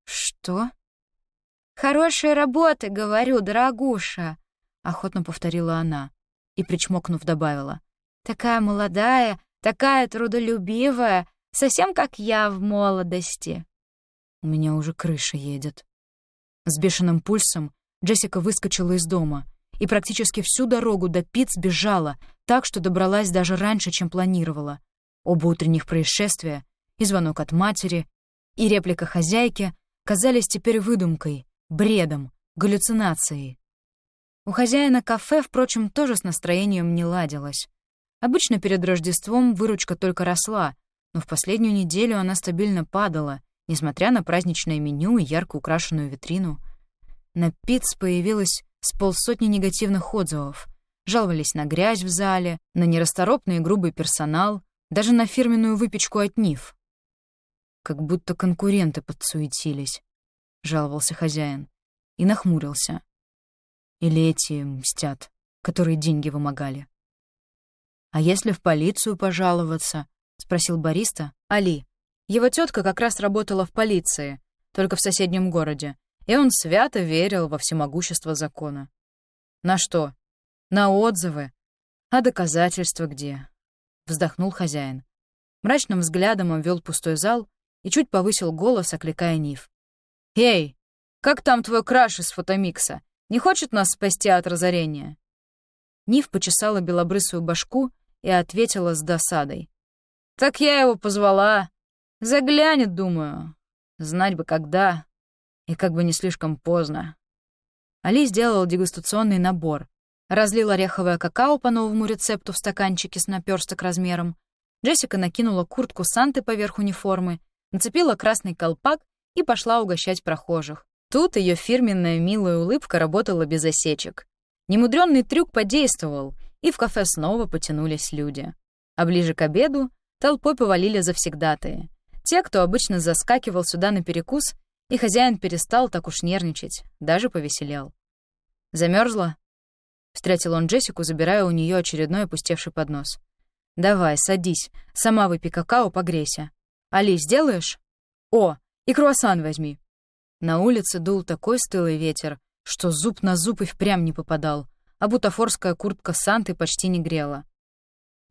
«Что?» «Хорошая работа, говорю, дорогуша», — охотно повторила она и, причмокнув, добавила. «Такая молодая, такая трудолюбивая, совсем как я в молодости». У меня уже крыша едет. С бешеным пульсом Джессика выскочила из дома и практически всю дорогу до Пиц бежала, так что добралась даже раньше, чем планировала. Оба утренних происшествия и звонок от матери, и реплика хозяйки казались теперь выдумкой, бредом, галлюцинацией. У хозяина кафе, впрочем, тоже с настроением не ладилось. Обычно перед Рождеством выручка только росла, но в последнюю неделю она стабильно падала, несмотря на праздничное меню и ярко украшенную витрину. На Пиц появилось с полсотни негативных отзывов. Жаловались на грязь в зале, на нерасторопный и грубый персонал, даже на фирменную выпечку от Ниф как будто конкуренты подсуетились», — жаловался хозяин и нахмурился. «Или эти мстят, которые деньги вымогали». «А если в полицию пожаловаться?» — спросил бариста Али. Его тетка как раз работала в полиции, только в соседнем городе, и он свято верил во всемогущество закона. «На что? На отзывы? А доказательства где?» — вздохнул хозяин. Мрачным взглядом обвел пустой зал и чуть повысил голос, окликая Нив. «Эй, как там твой краш из фотомикса? Не хочет нас спасти от разорения?» Нив почесала белобрысую башку и ответила с досадой. «Так я его позвала. Заглянет, думаю. Знать бы когда. И как бы не слишком поздно». Али сделал дегустационный набор. Разлил ореховое какао по новому рецепту в стаканчике с наперсток размером. Джессика накинула куртку Санты поверх униформы нацепила красный колпак и пошла угощать прохожих. Тут ее фирменная милая улыбка работала без осечек. Немудренный трюк подействовал, и в кафе снова потянулись люди. А ближе к обеду толпой повалили завсегдатые. Те, кто обычно заскакивал сюда на перекус, и хозяин перестал так уж нервничать, даже повеселел. Замерзла? Встретил он Джессику, забирая у нее очередной опустевший поднос. «Давай, садись, сама выпей какао, погрейся. Али, сделаешь? О, И круассан возьми». На улице дул такой стылый ветер, что зуб на зуб и впрямь не попадал, а бутафорская куртка Санты почти не грела.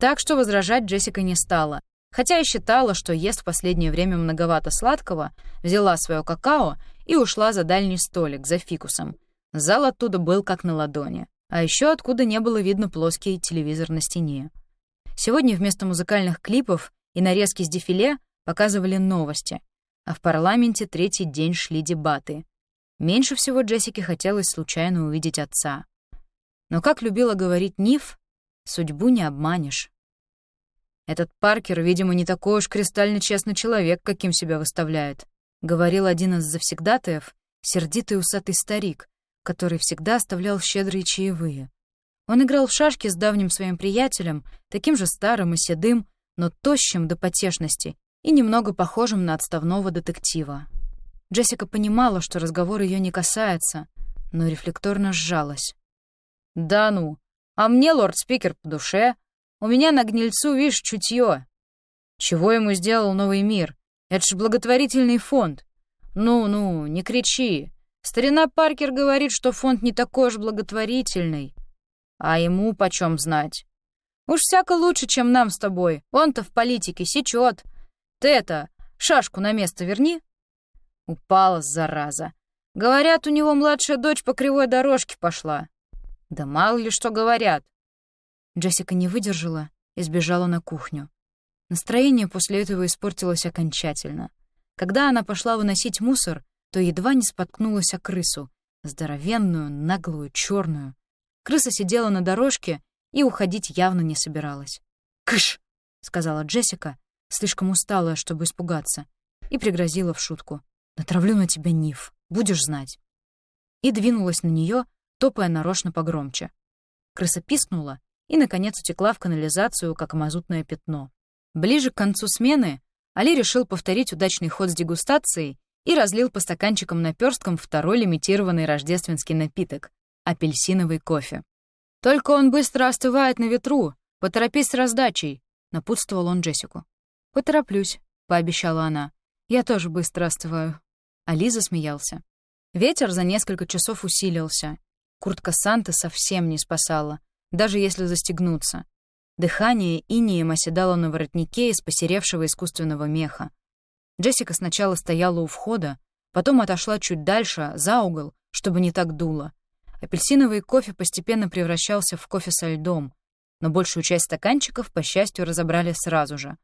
Так что возражать Джессика не стала, хотя и считала, что ест в последнее время многовато сладкого, взяла свое какао и ушла за дальний столик, за фикусом. Зал оттуда был как на ладони, а еще откуда не было видно плоский телевизор на стене. Сегодня вместо музыкальных клипов и нарезки с дефиле показывали новости, а в парламенте третий день шли дебаты. Меньше всего Джессике хотелось случайно увидеть отца. Но, как любила говорить Ниф, судьбу не обманешь. «Этот Паркер, видимо, не такой уж кристально честный человек, каким себя выставляет», — говорил один из завсегдатаев, сердитый усатый старик, который всегда оставлял щедрые чаевые. Он играл в шашки с давним своим приятелем, таким же старым и седым, но тощим до потешности и немного похожим на отставного детектива. Джессика понимала, что разговор ее не касается, но рефлекторно сжалась. «Да ну, а мне лорд-спикер по душе. У меня на гнильцу, видишь, чутье. Чего ему сделал новый мир? Это ж благотворительный фонд. Ну-ну, не кричи. Старина Паркер говорит, что фонд не такой уж благотворительный. А ему почем знать? Уж всяко лучше, чем нам с тобой. Он-то в политике сечет. Ты это, шашку на место верни. Упала, зараза. Говорят, у него младшая дочь по кривой дорожке пошла. Да мало ли что говорят. Джессика не выдержала и сбежала на кухню. Настроение после этого испортилось окончательно. Когда она пошла выносить мусор, то едва не споткнулась о крысу, здоровенную, наглую, черную. Крыса сидела на дорожке и уходить явно не собиралась. «Кыш!» — сказала Джессика, слишком усталая, чтобы испугаться, и пригрозила в шутку. «Натравлю на тебя Ниф, будешь знать». И двинулась на нее, топая нарочно погромче. Крыса пискнула и, наконец, утекла в канализацию, как мазутное пятно. Ближе к концу смены Али решил повторить удачный ход с дегустацией и разлил по стаканчикам наперсткам второй лимитированный рождественский напиток — апельсиновый кофе. «Только он быстро остывает на ветру. Поторопись с раздачей», — напутствовал он Джессику. «Потороплюсь», — пообещала она. «Я тоже быстро остываю». А смеялся. Ветер за несколько часов усилился. Куртка Санты совсем не спасала, даже если застегнуться. Дыхание инеем оседало на воротнике из посеревшего искусственного меха. Джессика сначала стояла у входа, потом отошла чуть дальше, за угол, чтобы не так дуло. Апельсиновый кофе постепенно превращался в кофе со льдом, но большую часть стаканчиков, по счастью, разобрали сразу же.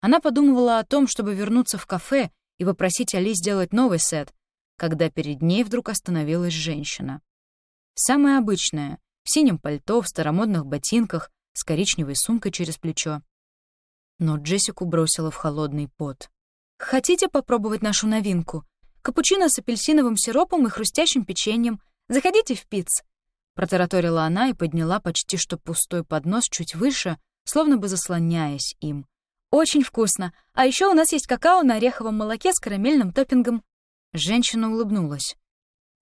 Она подумывала о том, чтобы вернуться в кафе и попросить Али сделать новый сет, когда перед ней вдруг остановилась женщина. Самая обычная, в синем пальто, в старомодных ботинках, с коричневой сумкой через плечо. Но Джессику бросила в холодный пот. «Хотите попробовать нашу новинку? Капучино с апельсиновым сиропом и хрустящим печеньем. Заходите в пиц!» Протараторила она и подняла почти что пустой поднос чуть выше, словно бы заслоняясь им. «Очень вкусно! А еще у нас есть какао на ореховом молоке с карамельным топпингом». Женщина улыбнулась.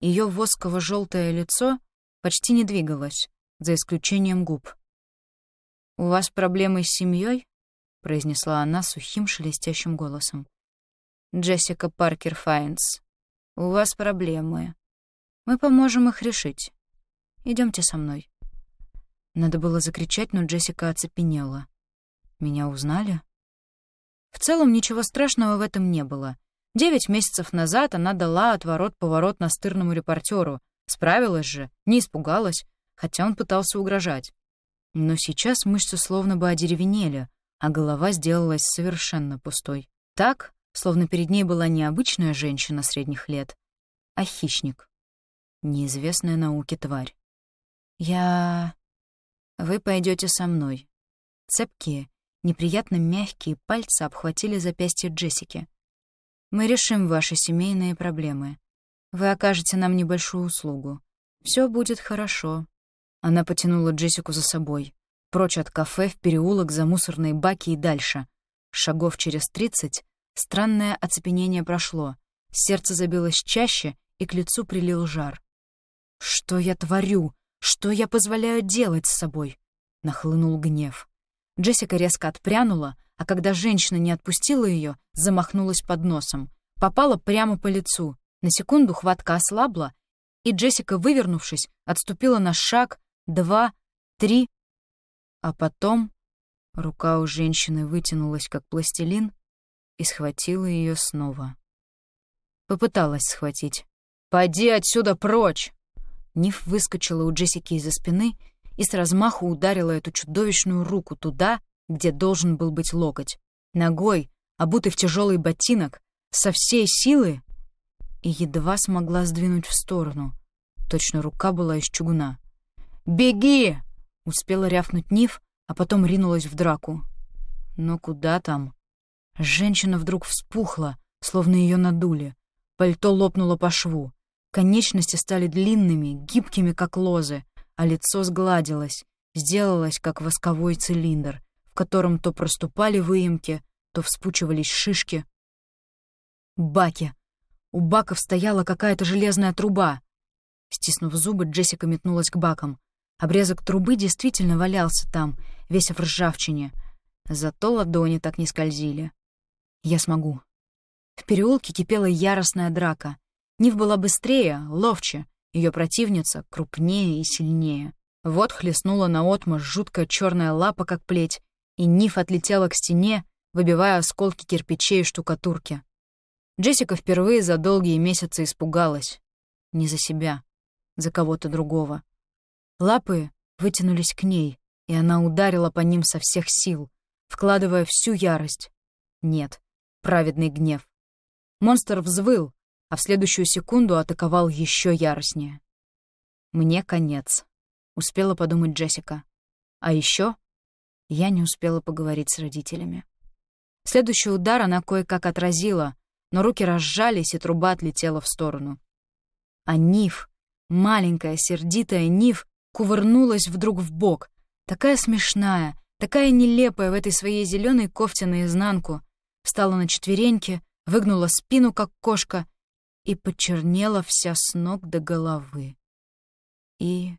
Ее восково-желтое лицо почти не двигалось, за исключением губ. «У вас проблемы с семьей? произнесла она сухим шелестящим голосом. Джессика Паркер Файнс, у вас проблемы. Мы поможем их решить. Идемте со мной. Надо было закричать, но Джессика оцепенела. Меня узнали? В целом ничего страшного в этом не было. Девять месяцев назад она дала отворот-поворот настырному репортеру. Справилась же, не испугалась, хотя он пытался угрожать. Но сейчас мышцы словно бы одеревенели, а голова сделалась совершенно пустой. Так, словно перед ней была не обычная женщина средних лет, а хищник. Неизвестная науке тварь. «Я...» «Вы пойдете со мной». Цепкие, неприятно мягкие пальцы обхватили запястье Джессики. «Мы решим ваши семейные проблемы. Вы окажете нам небольшую услугу. Все будет хорошо». Она потянула Джессику за собой. Прочь от кафе, в переулок, за мусорные баки и дальше. Шагов через тридцать странное оцепенение прошло. Сердце забилось чаще, и к лицу прилил жар. «Что я творю? Что я позволяю делать с собой?» — нахлынул гнев. Джессика резко отпрянула, а когда женщина не отпустила ее, замахнулась под носом. попала прямо по лицу. На секунду хватка ослабла, и Джессика, вывернувшись, отступила на шаг, два, три, а потом рука у женщины вытянулась, как пластилин, и схватила ее снова. Попыталась схватить. «Поди отсюда прочь!» Ниф выскочила у Джессики из-за спины и с размаху ударила эту чудовищную руку туда, где должен был быть локоть. Ногой, обутый в тяжелый ботинок, со всей силы и едва смогла сдвинуть в сторону. Точно рука была из чугуна. «Беги!» — успела рявкнуть Ниф, а потом ринулась в драку. Но куда там? Женщина вдруг вспухла, словно ее надули. Пальто лопнуло по шву. Конечности стали длинными, гибкими, как лозы, а лицо сгладилось, сделалось, как восковой цилиндр, в котором то проступали выемки, то вспучивались шишки. Баки. У баков стояла какая-то железная труба. Стиснув зубы, Джессика метнулась к бакам. Обрезок трубы действительно валялся там, весь в ржавчине. Зато ладони так не скользили. Я смогу. В переулке кипела яростная драка. Нив была быстрее, ловче, ее противница крупнее и сильнее. Вот хлестнула наотмашь жуткая черная лапа, как плеть, и Ниф отлетела к стене, выбивая осколки кирпичей и штукатурки. Джессика впервые за долгие месяцы испугалась. Не за себя, за кого-то другого. Лапы вытянулись к ней, и она ударила по ним со всех сил, вкладывая всю ярость. Нет, праведный гнев. Монстр взвыл, а в следующую секунду атаковал еще яростнее. «Мне конец», — успела подумать Джессика. А еще я не успела поговорить с родителями. Следующий удар она кое-как отразила, но руки разжались, и труба отлетела в сторону. А Ниф, маленькая, сердитая Ниф, кувырнулась вдруг в бок, такая смешная, такая нелепая в этой своей зеленой кофте наизнанку, встала на четвереньки, выгнула спину, как кошка, и почернела вся с ног до головы. И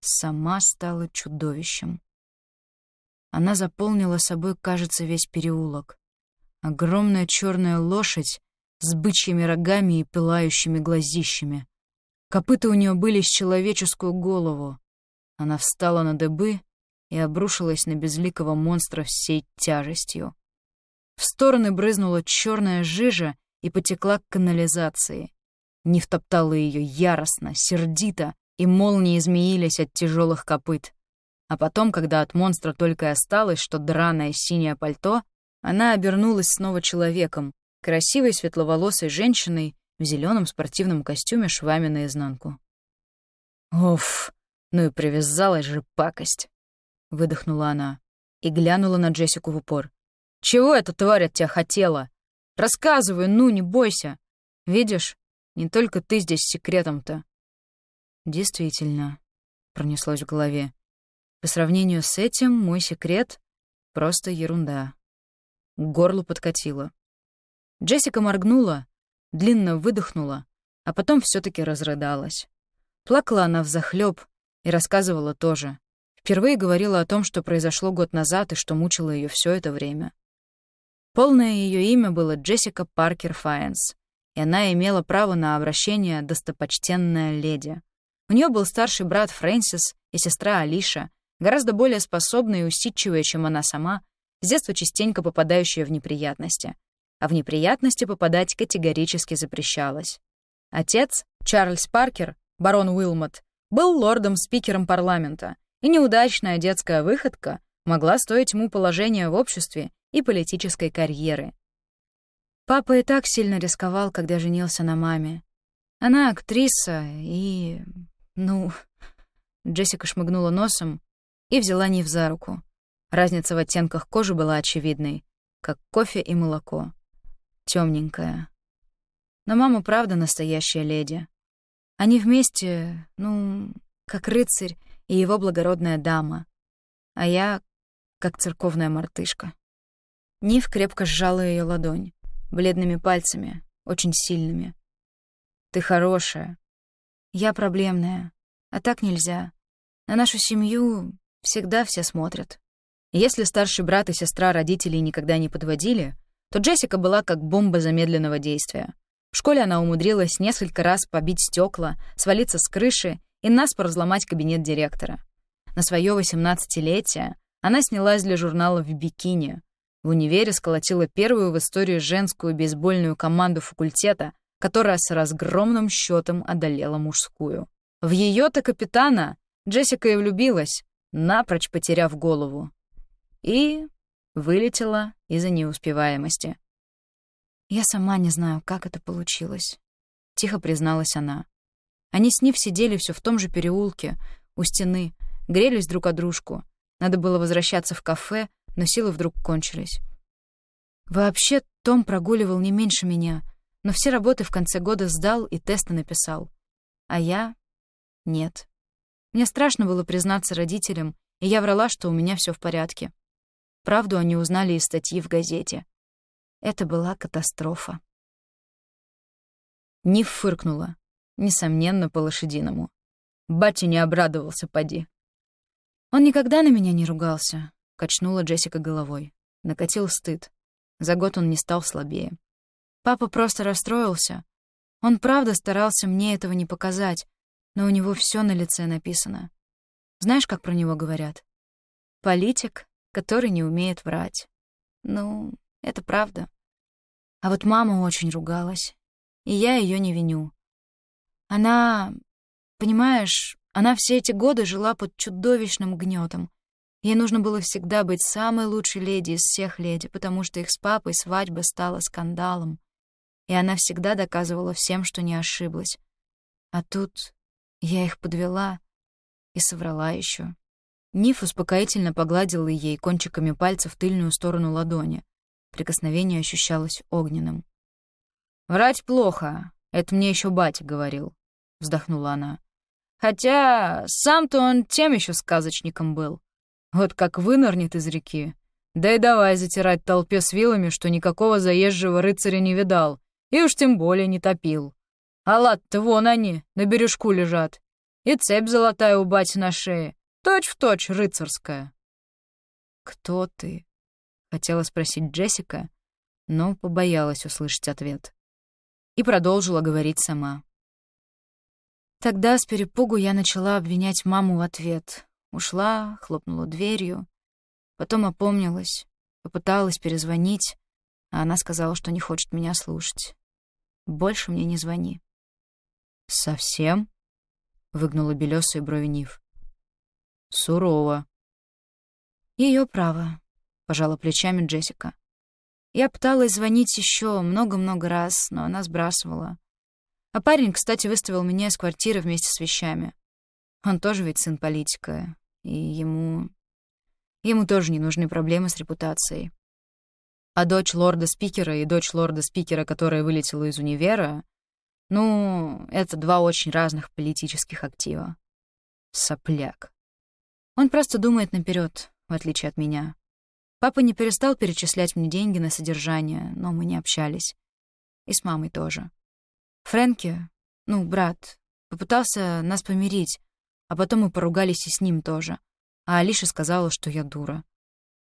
сама стала чудовищем. Она заполнила собой, кажется, весь переулок. Огромная черная лошадь с бычьими рогами и пылающими глазищами. Копыта у нее были с человеческую голову. Она встала на дыбы и обрушилась на безликого монстра всей тяжестью. В стороны брызнула черная жижа и потекла к канализации. Не втоптала ее яростно, сердито, и молнии измеились от тяжелых копыт. А потом, когда от монстра только и осталось, что драное синее пальто, она обернулась снова человеком, красивой светловолосой женщиной в зеленом спортивном костюме швами наизнанку. «Уф, ну и привязалась же пакость!» — выдохнула она и глянула на Джессику в упор. «Чего эта тварь от тебя хотела? Рассказывай, ну, не бойся. Видишь, не только ты здесь с секретом-то». «Действительно», — пронеслось в голове. «По сравнению с этим мой секрет — просто ерунда» к горлу подкатило. Джессика моргнула, длинно выдохнула, а потом все таки разрыдалась. Плакала она взахлёб и рассказывала тоже. Впервые говорила о том, что произошло год назад и что мучило ее все это время. Полное ее имя было Джессика Паркер Файенс, и она имела право на обращение «достопочтенная леди». У нее был старший брат Фрэнсис и сестра Алиша, гораздо более способные и усидчивые, чем она сама, с детства частенько попадающая в неприятности. А в неприятности попадать категорически запрещалось. Отец, Чарльз Паркер, барон Уилмот, был лордом-спикером парламента, и неудачная детская выходка могла стоить ему положения в обществе и политической карьеры. Папа и так сильно рисковал, когда женился на маме. Она актриса и... ну... Джессика шмыгнула носом и взяла Нив за руку. Разница в оттенках кожи была очевидной, как кофе и молоко. Темненькая. Но мама правда настоящая леди. Они вместе, ну, как рыцарь и его благородная дама. А я как церковная мартышка. Нив крепко сжала ее ладонь, бледными пальцами, очень сильными. «Ты хорошая». «Я проблемная. А так нельзя. На нашу семью всегда все смотрят». Если старший брат и сестра родителей никогда не подводили, то Джессика была как бомба замедленного действия. В школе она умудрилась несколько раз побить стекла, свалиться с крыши и наспор взломать кабинет директора. На свое 18-летие она снялась для журнала в бикини. В универе сколотила первую в истории женскую бейсбольную команду факультета, которая с разгромным счетом одолела мужскую. В ее-то капитана Джессика и влюбилась, напрочь потеряв голову. И вылетела из-за неуспеваемости. «Я сама не знаю, как это получилось», — тихо призналась она. Они с Нив сидели все в том же переулке, у стены, грелись друг о дружку. Надо было возвращаться в кафе, но силы вдруг кончились. Вообще, Том прогуливал не меньше меня, но все работы в конце года сдал и тесты написал. А я — нет. Мне страшно было признаться родителям, и я врала, что у меня все в порядке. Правду они узнали из статьи в газете. Это была катастрофа. Ниф фыркнула. Несомненно, по-лошадиному. Батя не обрадовался, поди. Он никогда на меня не ругался, качнула Джессика головой. Накатил стыд. За год он не стал слабее. Папа просто расстроился. Он правда старался мне этого не показать, но у него все на лице написано. Знаешь, как про него говорят? Политик, который не умеет врать. Ну, это правда. А вот мама очень ругалась, и я ее не виню. Она, понимаешь, она все эти годы жила под чудовищным гнетом. Ей нужно было всегда быть самой лучшей леди из всех леди, потому что их с папой свадьба стала скандалом. И она всегда доказывала всем, что не ошиблась. А тут я их подвела и соврала еще. Ниф успокоительно погладила ей кончиками пальцев тыльную сторону ладони. Прикосновение ощущалось огненным. «Врать плохо, это мне еще батя говорил вздохнула она. Хотя сам-то он тем еще сказочником был. Вот как вынырнет из реки. Да и давай затирать толпе с вилами, что никакого заезжего рыцаря не видал, и уж тем более не топил. А лад-то вон они, на бережку лежат. И цепь золотая у бати на шее, точь-в-точь точь рыцарская. «Кто ты?» — хотела спросить Джессика, но побоялась услышать ответ. И продолжила говорить сама. Тогда с перепугу я начала обвинять маму в ответ. Ушла, хлопнула дверью. Потом опомнилась, попыталась перезвонить, а она сказала, что не хочет меня слушать. «Больше мне не звони». «Совсем?» — выгнула белёсые брови Нив. «Сурово». Ее право», — пожала плечами Джессика. Я пыталась звонить еще много-много раз, но она сбрасывала. А парень, кстати, выставил меня из квартиры вместе с вещами. Он тоже ведь сын политика, и ему... Ему тоже не нужны проблемы с репутацией. А дочь лорда-спикера и дочь лорда-спикера, которая вылетела из универа, ну, это два очень разных политических актива. Сопляк. Он просто думает наперед, в отличие от меня. Папа не перестал перечислять мне деньги на содержание, но мы не общались. И с мамой тоже. Фрэнки, ну, брат, попытался нас помирить, а потом мы поругались и с ним тоже. А Алиша сказала, что я дура.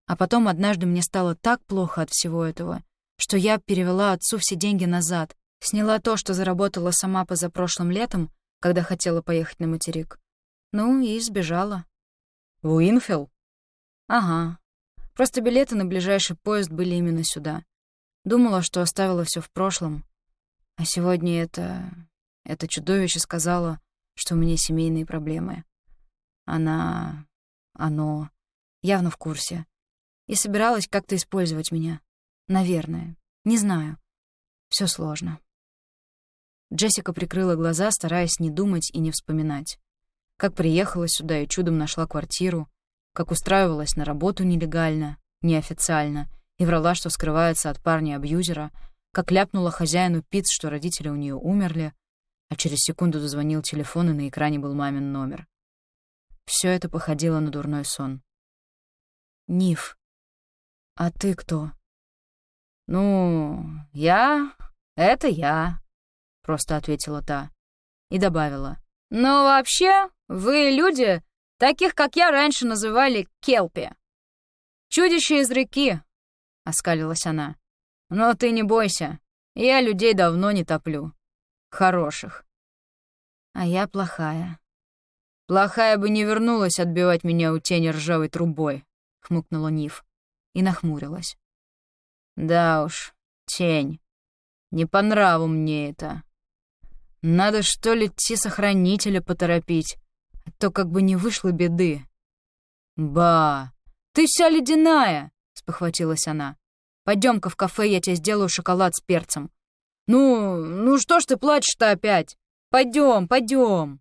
А потом однажды мне стало так плохо от всего этого, что я перевела отцу все деньги назад, сняла то, что заработала сама позапрошлым летом, когда хотела поехать на материк. Ну и сбежала. В Уинфилл? Ага. Просто билеты на ближайший поезд были именно сюда. Думала, что оставила все в прошлом, а сегодня это... это чудовище сказала, что у меня семейные проблемы. Она... оно... явно в курсе. И собиралась как-то использовать меня. Наверное. Не знаю. Все сложно. Джессика прикрыла глаза, стараясь не думать и не вспоминать. Как приехала сюда и чудом нашла квартиру, как устраивалась на работу нелегально, неофициально, и врала, что скрывается от парня-абьюзера, как ляпнула хозяину пиц, что родители у нее умерли, а через секунду зазвонил телефон, и на экране был мамин номер. Все это походило на дурной сон. «Ниф, а ты кто?» «Ну, я... это я», — просто ответила та. И добавила. «Но вообще, вы люди, таких, как я, раньше называли келпи». «Чудище из реки», — оскалилась она. Но ты не бойся, я людей давно не топлю. Хороших. А я плохая. Плохая бы не вернулась отбивать меня у тени ржавой трубой, хмыкнула Ниф и нахмурилась. Да уж, тень. Не по нраву мне это. Надо, что ли, сохранителя поторопить, а то как бы не вышло беды. «Ба, ты вся ледяная!» — спохватилась она. Пойдем-ка в кафе, я тебе сделаю шоколад с перцем». «Ну, ну что ж ты плачешь-то опять? Пойдем, пойдем!»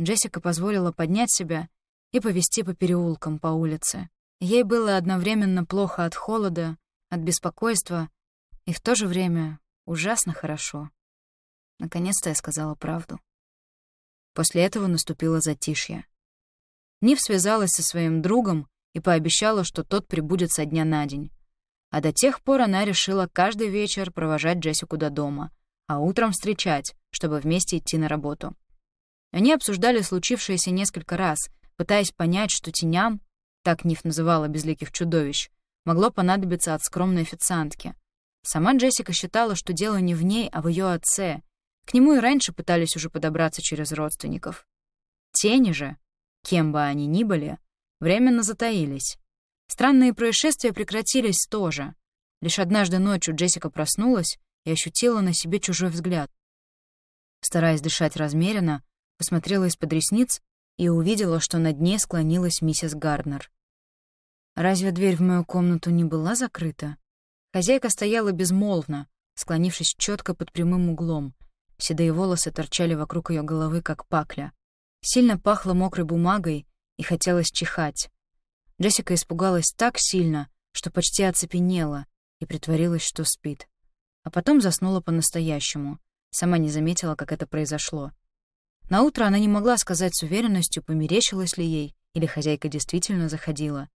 Джессика позволила поднять себя и повести по переулкам по улице. Ей было одновременно плохо от холода, от беспокойства и в то же время ужасно хорошо. Наконец-то я сказала правду. После этого наступило затишье. Нив связалась со своим другом и пообещала, что тот прибудет со дня на день. А до тех пор она решила каждый вечер провожать Джессику до дома, а утром встречать, чтобы вместе идти на работу. Они обсуждали случившееся несколько раз, пытаясь понять, что теням, так Ниф называла безликих чудовищ, могло понадобиться от скромной официантки. Сама Джессика считала, что дело не в ней, а в ее отце. К нему и раньше пытались уже подобраться через родственников. Тени же, кем бы они ни были, временно затаились. Странные происшествия прекратились тоже. Лишь однажды ночью Джессика проснулась и ощутила на себе чужой взгляд. Стараясь дышать размеренно, посмотрела из-под ресниц и увидела, что над ней склонилась миссис Гарднер. Разве дверь в мою комнату не была закрыта? Хозяйка стояла безмолвно, склонившись четко под прямым углом. Седые волосы торчали вокруг ее головы, как пакля. Сильно пахло мокрой бумагой, и хотелось чихать. Джессика испугалась так сильно, что почти оцепенела и притворилась, что спит. А потом заснула по-настоящему. Сама не заметила, как это произошло. На утро она не могла сказать с уверенностью, померещилась ли ей, или хозяйка действительно заходила.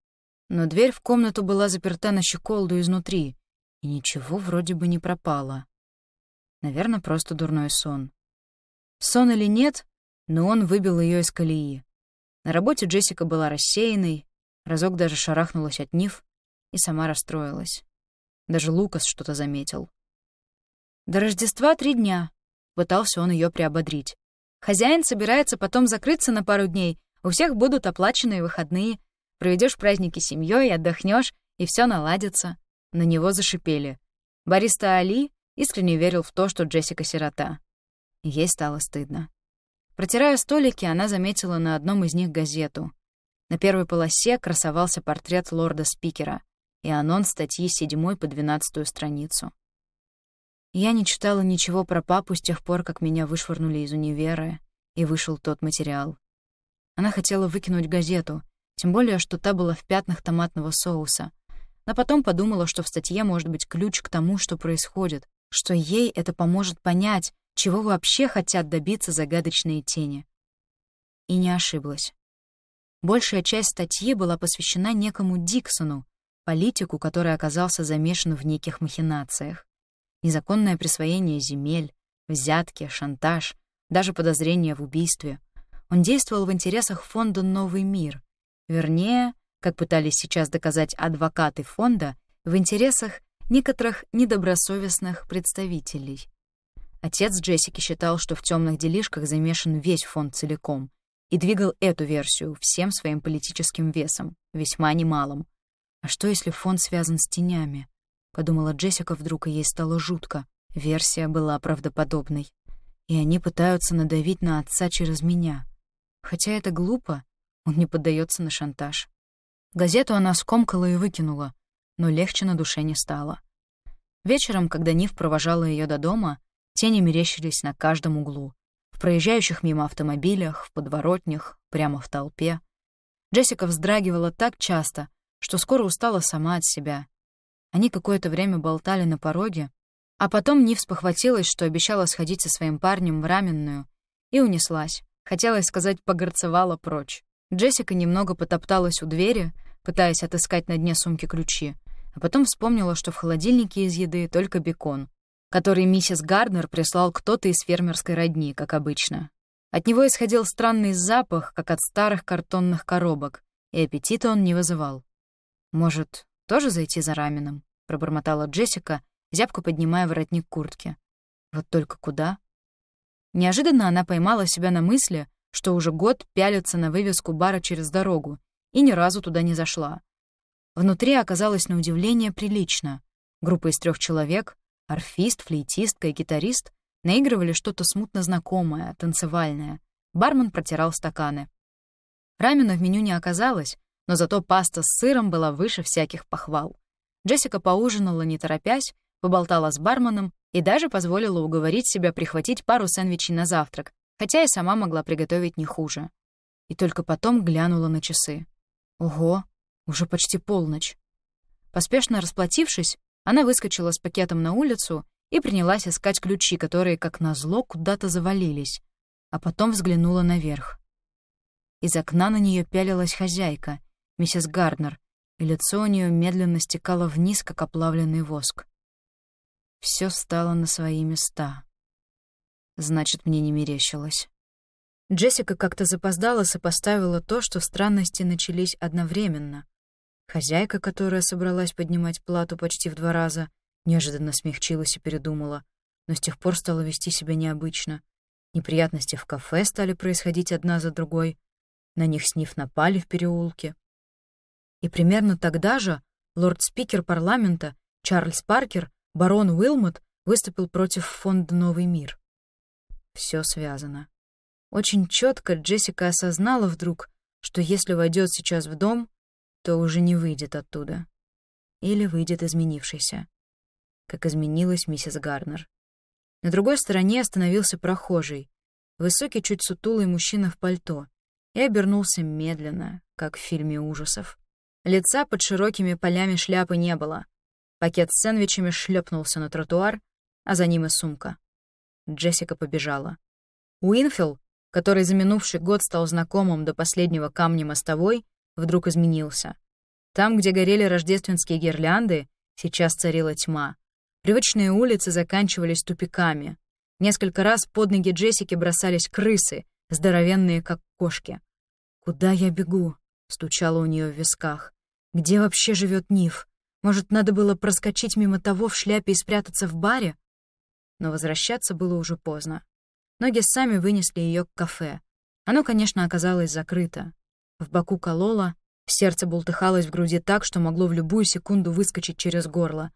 Но дверь в комнату была заперта на щеколду изнутри, и ничего вроде бы не пропало. Наверное, просто дурной сон. Сон или нет, но он выбил ее из колеи. На работе Джессика была рассеянной, Разок даже шарахнулась от Нив и сама расстроилась. Даже Лукас что-то заметил. «До Рождества три дня», — пытался он ее приободрить. «Хозяин собирается потом закрыться на пару дней, у всех будут оплаченные выходные, проведешь праздники с семьей, отдохнешь, и все наладится». На него зашипели. Бариста Али искренне верил в то, что Джессика сирота. Ей стало стыдно. Протирая столики, она заметила на одном из них газету. На первой полосе красовался портрет лорда-спикера и анонс статьи с 7 по 12 страницу. Я не читала ничего про папу с тех пор, как меня вышвырнули из универа, и вышел тот материал. Она хотела выкинуть газету, тем более, что та была в пятнах томатного соуса, но потом подумала, что в статье может быть ключ к тому, что происходит, что ей это поможет понять, чего вообще хотят добиться загадочные тени. И не ошиблась. Большая часть статьи была посвящена некому Диксону, политику, который оказался замешан в неких махинациях. Незаконное присвоение земель, взятки, шантаж, даже подозрения в убийстве. Он действовал в интересах фонда «Новый мир». Вернее, как пытались сейчас доказать адвокаты фонда, в интересах некоторых недобросовестных представителей. Отец Джессики считал, что в темных делишках замешан весь фонд целиком, и двигал эту версию всем своим политическим весом, весьма немалым. «А что, если фонд связан с тенями?» — подумала Джессика вдруг, и ей стало жутко. Версия была правдоподобной. И они пытаются надавить на отца через меня. Хотя это глупо, он не поддается на шантаж. Газету она скомкала и выкинула, но легче на душе не стало. Вечером, когда Нив провожала ее до дома, тени мерещились на каждом углу в проезжающих мимо автомобилях, в подворотнях, прямо в толпе. Джессика вздрагивала так часто, что скоро устала сама от себя. Они какое-то время болтали на пороге, а потом Нив спохватилась, что обещала сходить со своим парнем в раменную, и унеслась. Хотелось сказать, погорцевала прочь. Джессика немного потопталась у двери, пытаясь отыскать на дне сумки ключи, а потом вспомнила, что в холодильнике из еды только бекон который миссис Гарднер прислал кто-то из фермерской родни, как обычно. От него исходил странный запах, как от старых картонных коробок, и аппетита он не вызывал. «Может, тоже зайти за раменом?» — пробормотала Джессика зябко поднимая воротник куртки. Вот только куда? Неожиданно она поймала себя на мысли, что уже год пялится на вывеску бара через дорогу и ни разу туда не зашла. Внутри оказалось на удивление прилично. Группа из трех человек, орфист, флейтистка и гитарист, наигрывали что-то смутно знакомое, танцевальное. Бармен протирал стаканы. Рамена в меню не оказалось, но зато паста с сыром была выше всяких похвал. Джессика поужинала, не торопясь, поболтала с барменом и даже позволила уговорить себя прихватить пару сэндвичей на завтрак, хотя и сама могла приготовить не хуже. И только потом глянула на часы. Ого, уже почти полночь. Поспешно расплатившись, она выскочила с пакетом на улицу и принялась искать ключи, которые, как назло, куда-то завалились, а потом взглянула наверх. Из окна на нее пялилась хозяйка, миссис Гарднер, и лицо у нее медленно стекало вниз, как оплавленный воск. Все стало на свои места. Значит, мне не мерещилось. Джессика как-то запоздала сопоставила то, что странности начались одновременно. Хозяйка, которая собралась поднимать плату почти в два раза, неожиданно смягчилась и передумала, но с тех пор стала вести себя необычно. Неприятности в кафе стали происходить одна за другой. На них снив напали в переулке. И примерно тогда же лорд-спикер парламента Чарльз Паркер барон Уилмот выступил против фонда «Новый мир». Все связано. Очень четко Джессика осознала вдруг, что если войдет сейчас в дом, то уже не выйдет оттуда. Или выйдет изменившийся. Как изменилась миссис Гарнер. На другой стороне остановился прохожий, высокий, чуть сутулый мужчина в пальто, и обернулся медленно, как в фильме ужасов. Лица под широкими полями шляпы не было, Пакет с сэндвичами шлепнулся на тротуар, а за ним и сумка. Джессика побежала. Уинфилл, который за минувший год стал знакомым до последнего камня мостовой, вдруг изменился. Там, где горели рождественские гирлянды, сейчас царила тьма. Привычные улицы заканчивались тупиками. Несколько раз под ноги Джессики бросались крысы, здоровенные, как кошки. «Куда я бегу?» — стучало у нее в висках. «Где вообще живет Ниф? Может, надо было проскочить мимо того в шляпе и спрятаться в баре? Но возвращаться было уже поздно. Ноги сами вынесли ее к кафе. Оно, конечно, оказалось закрыто. В боку кололо, сердце бултыхалось в груди так, что могло в любую секунду выскочить через горло.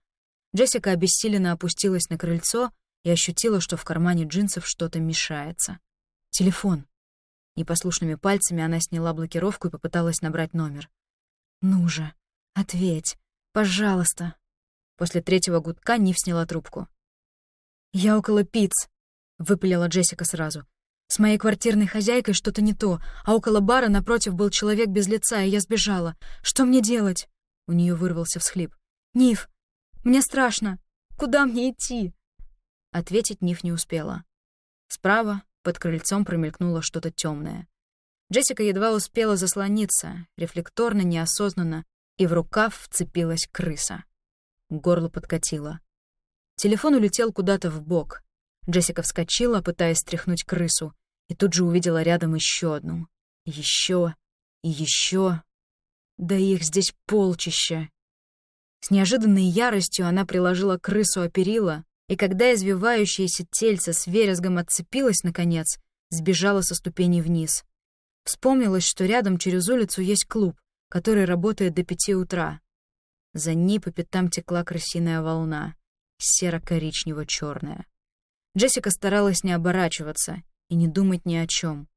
Джессика обессиленно опустилась на крыльцо и ощутила, что в кармане джинсов что-то мешается. Телефон. Непослушными пальцами она сняла блокировку и попыталась набрать номер. «Ну же, ответь. Пожалуйста. После третьего гудка Нив сняла трубку. «Я около пиц», — выпалила Джессика сразу. «С моей квартирной хозяйкой что-то не то, а около бара напротив был человек без лица, и я сбежала. Что мне делать?» У нее вырвался всхлип. «Нив, мне страшно. Куда мне идти?» Ответить Нив не успела. Справа, под крыльцом, промелькнуло что-то темное. Джессика едва успела заслониться, рефлекторно, неосознанно, и в рукав вцепилась крыса. Горло подкатило. Телефон улетел куда-то в бок. Джессика вскочила, пытаясь стряхнуть крысу, и тут же увидела рядом еще одну. Еще и еще. Да их здесь полчища. С неожиданной яростью она приложила крысу о перила, и когда извивающееся тельце с вересгом отцепилось, наконец, сбежала со ступеней вниз. Вспомнилось, что рядом через улицу есть клуб, который работает до пяти утра. За ней по пятам текла крысиная волна, серо-коричнево-черная. Джессика старалась не оборачиваться и не думать ни о чем.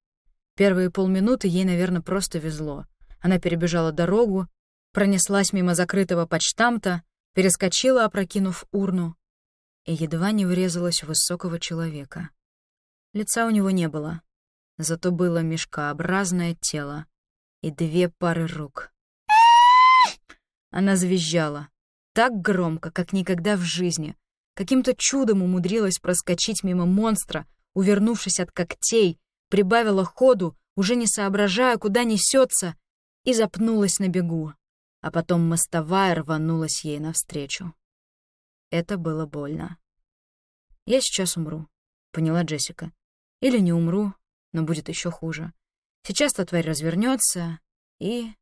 Первые полминуты ей, наверное, просто везло. Она перебежала дорогу, пронеслась мимо закрытого почтамта, перескочила, опрокинув урну, и едва не врезалась в высокого человека. Лица у него не было, зато было мешкообразное тело, и две пары рук. Она завизжала. Так громко, как никогда в жизни. Каким-то чудом умудрилась проскочить мимо монстра, увернувшись от когтей, прибавила ходу, уже не соображая, куда несется, и запнулась на бегу. А потом мостовая рванулась ей навстречу. Это было больно. «Я сейчас умру», — поняла Джессика. «Или не умру, но будет еще хуже. Сейчас та тварь развернется и...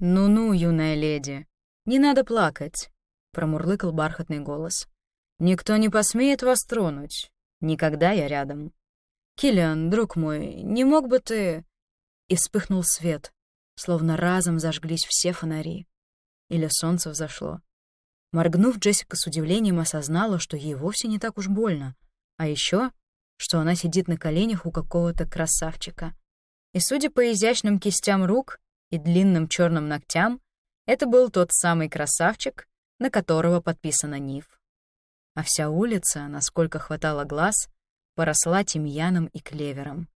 «Ну-ну, юная леди, не надо плакать», — промурлыкал бархатный голос. «Никто не посмеет вас тронуть. Никогда я рядом. Киллиан, друг мой, не мог бы ты...» И вспыхнул свет, словно разом зажглись все фонари. Или солнце взошло. Моргнув, Джессика с удивлением осознала, что ей вовсе не так уж больно. А еще, что она сидит на коленях у какого-то красавчика. И, судя по изящным кистям рук и длинным черным ногтям, это был тот самый красавчик, на которого подписана НИФ. А вся улица, насколько хватало глаз, поросла тимьяном и клевером.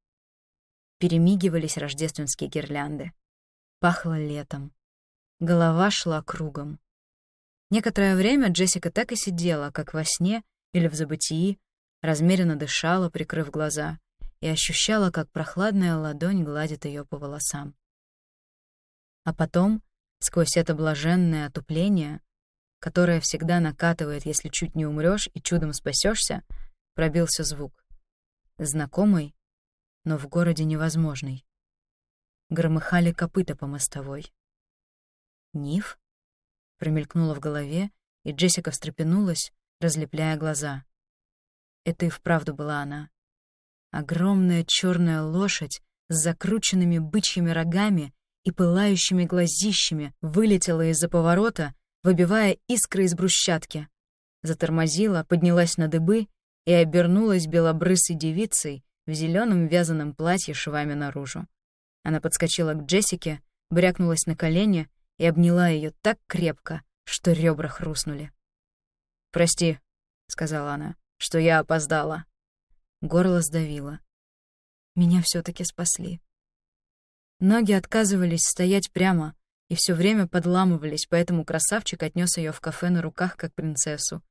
Перемигивались рождественские гирлянды. Пахло летом. Голова шла кругом. Некоторое время Джессика так и сидела, как во сне или в забытии, размеренно дышала, прикрыв глаза, и ощущала, как прохладная ладонь гладит ее по волосам. А потом Сквозь это блаженное отупление, которое всегда накатывает, если чуть не умрешь и чудом спасешься, пробился звук. Знакомый, но в городе невозможный. Громыхали копыта по мостовой. «Ниф?» — промелькнуло в голове, и Джессика встрепенулась, разлепляя глаза. Это и вправду была она. Огромная черная лошадь с закрученными бычьими рогами и пылающими глазищами вылетела из-за поворота, выбивая искры из брусчатки. Затормозила, поднялась на дыбы и обернулась белобрысой девицей в зеленом вязаном платье швами наружу. Она подскочила к Джессике, брякнулась на колени и обняла ее так крепко, что ребра хрустнули. «Прости», — сказала она, — «что я опоздала». Горло сдавило. Меня все таки спасли. Ноги отказывались стоять прямо и все время подламывались, поэтому красавчик отнес ее в кафе на руках, как принцессу.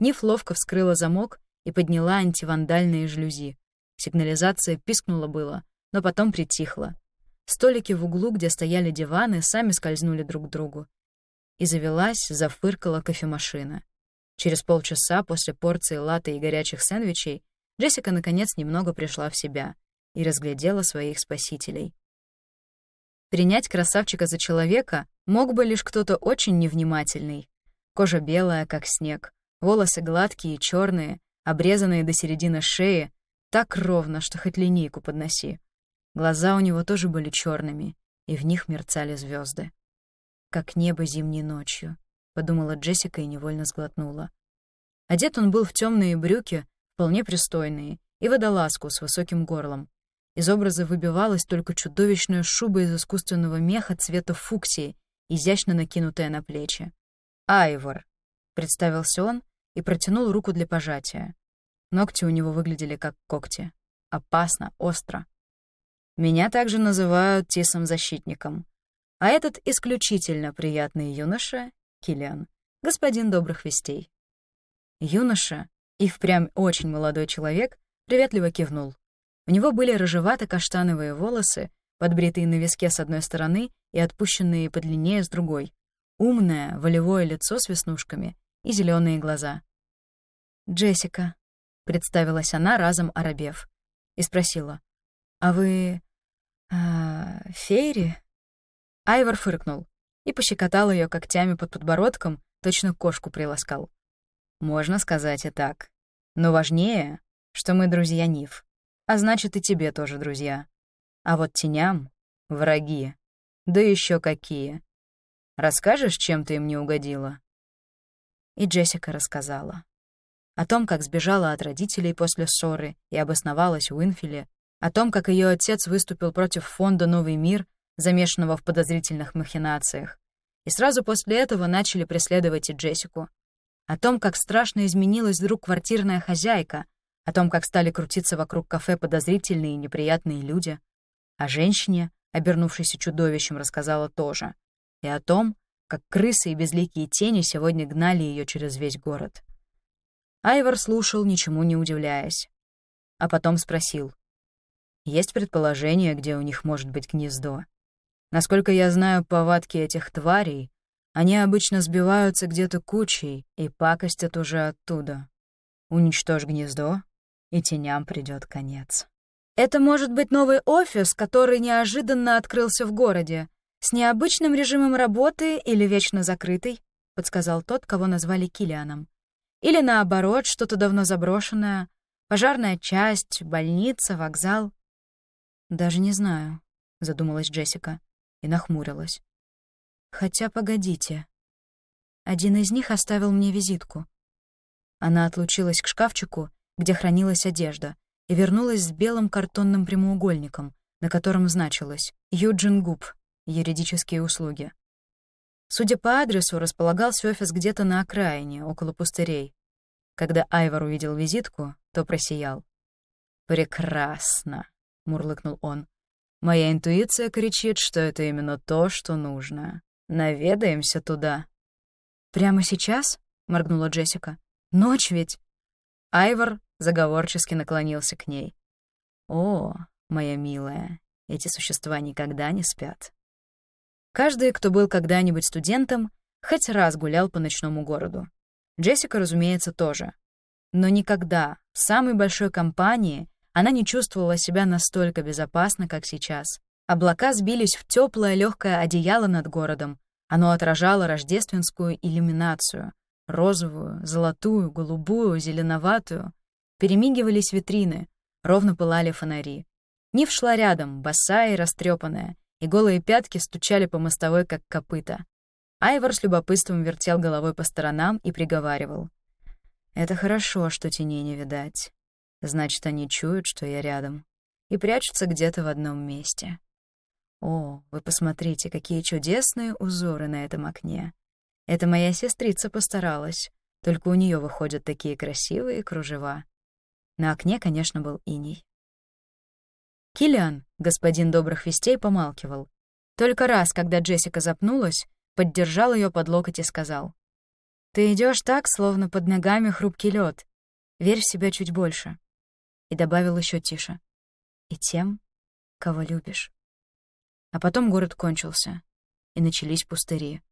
Ниф ловко вскрыла замок и подняла антивандальные жалюзи. Сигнализация пискнула было, но потом притихла. Столики в углу, где стояли диваны, сами скользнули друг к другу. И завелась, зафыркала кофемашина. Через полчаса после порции латте и горячих сэндвичей Джессика наконец немного пришла в себя и разглядела своих спасителей. Принять красавчика за человека мог бы лишь кто-то очень невнимательный. Кожа белая, как снег, волосы гладкие и черные, обрезанные до середины шеи, так ровно, что хоть линейку подноси. Глаза у него тоже были черными, и в них мерцали звезды. «Как небо зимней ночью», — подумала Джессика и невольно сглотнула. Одет он был в темные брюки, вполне пристойные, и водолазку с высоким горлом, из образа выбивалась только чудовищная шуба из искусственного меха цвета фуксии, изящно накинутая на плечи. «Айвор», — представился он и протянул руку для пожатия. Ногти у него выглядели как когти. Опасно, остро. Меня также называют Тисом-защитником. А этот исключительно приятный юноша — Киллиан, господин добрых вестей. Юноша, и впрямь очень молодой человек, приветливо кивнул. У него были рыжевато-каштановые волосы, подбритые на виске с одной стороны и отпущенные подлиннее с другой, умное, волевое лицо с веснушками и зеленые глаза. «Джессика», — представилась она, разом оробев, и спросила, «А вы... А, фейри?» Айвор фыркнул и пощекотал ее когтями под подбородком, точно кошку приласкал. «Можно сказать и так. Но важнее, что мы друзья Нив. А значит, и тебе тоже друзья. А вот теням — враги. Да еще какие. Расскажешь, чем ты им не угодила?» И Джессика рассказала. О том, как сбежала от родителей после ссоры и обосновалась в Уинфиле, о том, как ее отец выступил против фонда «Новый мир», замешанного в подозрительных махинациях. И сразу после этого начали преследовать и Джессику. О том, как страшно изменилась вдруг квартирная хозяйка — о том, как стали крутиться вокруг кафе подозрительные и неприятные люди. О женщине, обернувшейся чудовищем, рассказала тоже. И о том, как крысы и безликие тени сегодня гнали ее через весь город. Айвор слушал, ничему не удивляясь. А потом спросил. Есть предположение, где у них может быть гнездо? Насколько я знаю повадки этих тварей, они обычно сбиваются где-то кучей и пакостят уже оттуда. Уничтожь гнездо, и теням придет конец. Это может быть новый офис, который неожиданно открылся в городе, с необычным режимом работы или вечно закрытый, подсказал тот, кого назвали Килианом. «Или наоборот, что-то давно заброшенное. Пожарная часть, больница, вокзал». «Даже не знаю», — задумалась Джессика и нахмурилась. «Хотя, погодите. Один из них оставил мне визитку». Она отлучилась к шкафчику, где хранилась одежда, и вернулась с белым картонным прямоугольником, на котором значилось «Юджин Губ. Юридические услуги». Судя по адресу, располагался офис где-то на окраине, около пустырей. Когда Айвор увидел визитку, то просиял. «Прекрасно», — мурлыкнул он. «Моя интуиция кричит, что это именно то, что нужно. Наведаемся туда». «Прямо сейчас?» — моргнула Джессика. «Ночь ведь?» Айвор заговорчески наклонился к ней. «О, моя милая, эти существа никогда не спят». Каждый, кто был когда-нибудь студентом, хоть раз гулял по ночному городу. Джессика, разумеется, тоже. Но никогда в самой большой компании она не чувствовала себя настолько безопасно, как сейчас. Облака сбились в теплое легкое одеяло над городом. Оно отражало рождественскую иллюминацию. Розовую, золотую, голубую, зеленоватую. Перемигивались витрины, ровно пылали фонари. Нив шла рядом, босая и растрепанная, и голые пятки стучали по мостовой, как копыта. Айвор с любопытством вертел головой по сторонам и приговаривал. «Это хорошо, что теней не видать. Значит, они чуют, что я рядом, и прячутся где-то в одном месте. О, вы посмотрите, какие чудесные узоры на этом окне. Это моя сестрица постаралась, только у нее выходят такие красивые кружева. На окне, конечно, был иней. Килиан, господин добрых вестей, помалкивал. Только раз, когда Джессика запнулась, поддержал ее под локоть и сказал. «Ты идешь так, словно под ногами хрупкий лед. Верь в себя чуть больше». И добавил еще тише. «И тем, кого любишь». А потом город кончился, и начались пустыри.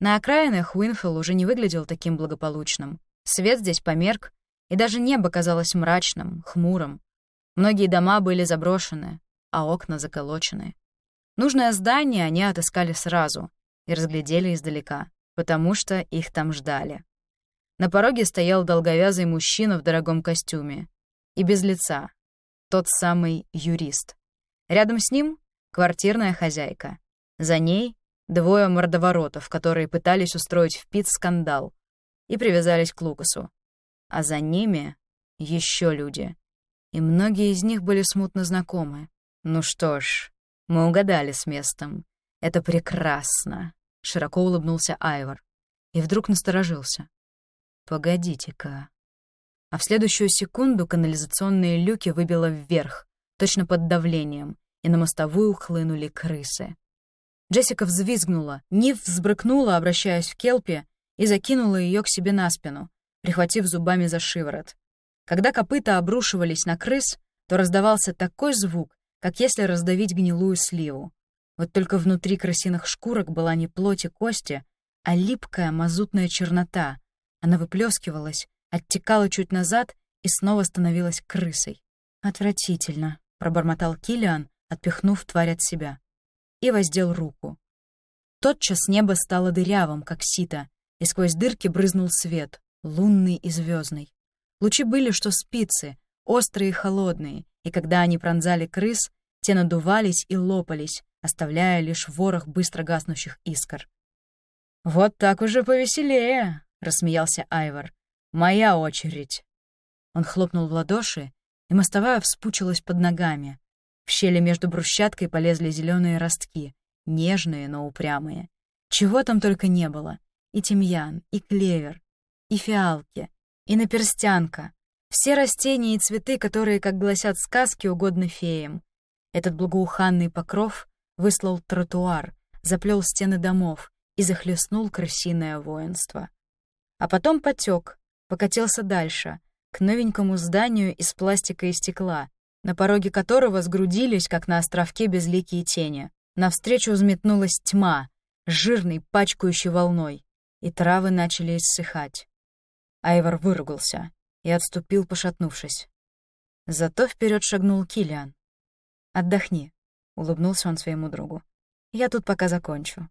На окраинах Уинфилл уже не выглядел таким благополучным. Свет здесь померк, и даже небо казалось мрачным, хмурым. Многие дома были заброшены, а окна заколочены. Нужное здание они отыскали сразу и разглядели издалека, потому что их там ждали. На пороге стоял долговязый мужчина в дорогом костюме и без лица, тот самый юрист. Рядом с ним — квартирная хозяйка. За ней — двое мордоворотов, которые пытались устроить в Пит скандал и привязались к Лукасу. А за ними — еще люди — и многие из них были смутно знакомы. Ну что ж, мы угадали с местом. Это прекрасно, широко улыбнулся Айвор и вдруг насторожился. Погодите-ка. А в следующую секунду канализационные люки выбило вверх, точно под давлением, и на мостовую хлынули крысы. Джессика взвизгнула, Нив взбрыкнула, обращаясь в Келпи, и закинула ее к себе на спину, прихватив зубами за шиворот. Когда копыта обрушивались на крыс, то раздавался такой звук, как если раздавить гнилую сливу. Вот только внутри крысиных шкурок была не плоть и кости, а липкая мазутная чернота. Она выплескивалась, оттекала чуть назад и снова становилась крысой. «Отвратительно», — пробормотал Килиан, отпихнув тварь от себя. И воздел руку. Тотчас небо стало дырявым, как сито, и сквозь дырки брызнул свет, лунный и звездный. Лучи были, что спицы, острые и холодные, и когда они пронзали крыс, те надувались и лопались, оставляя лишь ворох быстро гаснущих искр. «Вот так уже повеселее!» — рассмеялся Айвор. «Моя очередь!» Он хлопнул в ладоши, и мостовая вспучилась под ногами. В щели между брусчаткой полезли зеленые ростки, нежные, но упрямые. Чего там только не было. И тимьян, и клевер, и фиалки, и наперстянка. Все растения и цветы, которые, как гласят сказки, угодны феям. Этот благоуханный покров выслал тротуар, заплел стены домов и захлестнул крысиное воинство. А потом потек, покатился дальше, к новенькому зданию из пластика и стекла, на пороге которого сгрудились, как на островке, безликие тени. Навстречу взметнулась тьма, жирной, пачкающей волной, и травы начали иссыхать. Айвор выругался и отступил, пошатнувшись. Зато вперед шагнул Килиан. «Отдохни», — улыбнулся он своему другу. «Я тут пока закончу».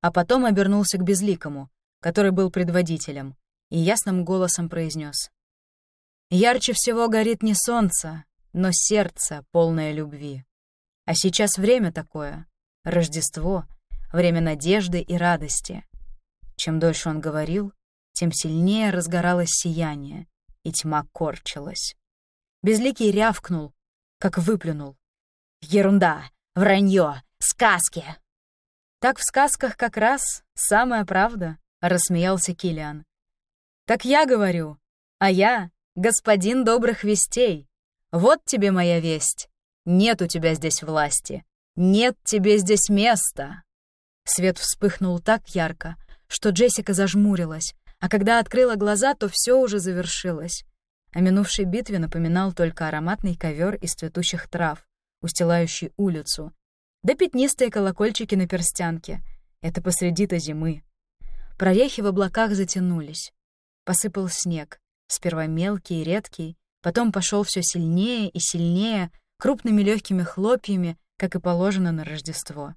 А потом обернулся к Безликому, который был предводителем, и ясным голосом произнес: «Ярче всего горит не солнце, но сердце, полное любви. А сейчас время такое — Рождество, время надежды и радости». Чем дольше он говорил, тем сильнее разгоралось сияние, и тьма корчилась. Безликий рявкнул, как выплюнул. «Ерунда! Вранье! Сказки!» «Так в сказках как раз самая правда», — рассмеялся Килиан. «Так я говорю, а я — господин добрых вестей. Вот тебе моя весть. Нет у тебя здесь власти. Нет тебе здесь места». Свет вспыхнул так ярко, что Джессика зажмурилась, а когда открыла глаза, то все уже завершилось. О минувшей битве напоминал только ароматный ковер из цветущих трав, устилающий улицу, да пятнистые колокольчики на перстянке. Это посреди-то зимы. Прорехи в облаках затянулись. Посыпал снег, сперва мелкий и редкий, потом пошел все сильнее и сильнее, крупными легкими хлопьями, как и положено на Рождество.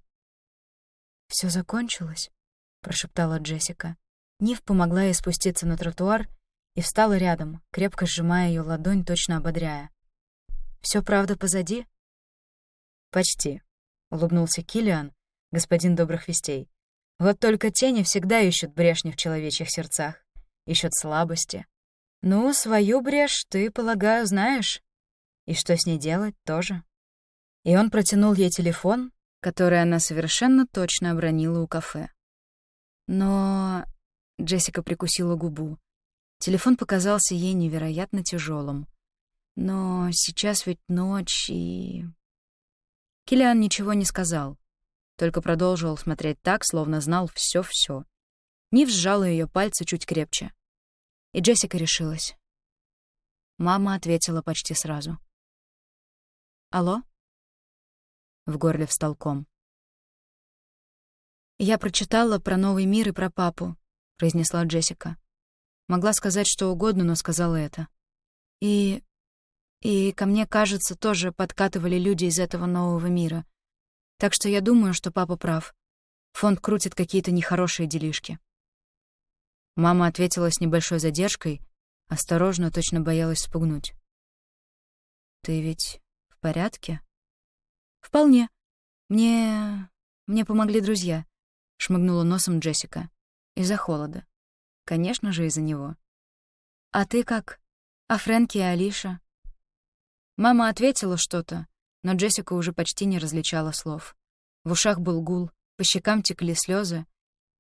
Все закончилось?» — прошептала Джессика. Нив помогла ей спуститься на тротуар и встала рядом, крепко сжимая ее ладонь, точно ободряя. Все правда позади?» «Почти», — улыбнулся Килиан, господин добрых вестей. «Вот только тени всегда ищут брешни в человечьих сердцах, ищут слабости. Ну, свою брешь ты, полагаю, знаешь. И что с ней делать, тоже». И он протянул ей телефон, который она совершенно точно обронила у кафе. Но Джессика прикусила губу. Телефон показался ей невероятно тяжелым. Но сейчас ведь ночь и... Килиан ничего не сказал, только продолжил смотреть так, словно знал все-все. Нив сжала ее пальцы чуть крепче. И Джессика решилась. Мама ответила почти сразу. «Алло?» В горле встал ком. «Я прочитала про новый мир и про папу произнесла Джессика. Могла сказать что угодно, но сказала это. И... и ко мне, кажется, тоже подкатывали люди из этого нового мира. Так что я думаю, что папа прав. Фонд крутит какие-то нехорошие делишки. Мама ответила с небольшой задержкой, осторожно, точно боялась спугнуть. «Ты ведь в порядке?» «Вполне. Мне... мне помогли друзья», — шмыгнула носом Джессика. Из-за холода. Конечно же, из-за него. «А ты как? А Фрэнки и Алиша?» Мама ответила что-то, но Джессика уже почти не различала слов. В ушах был гул, по щекам текли слезы,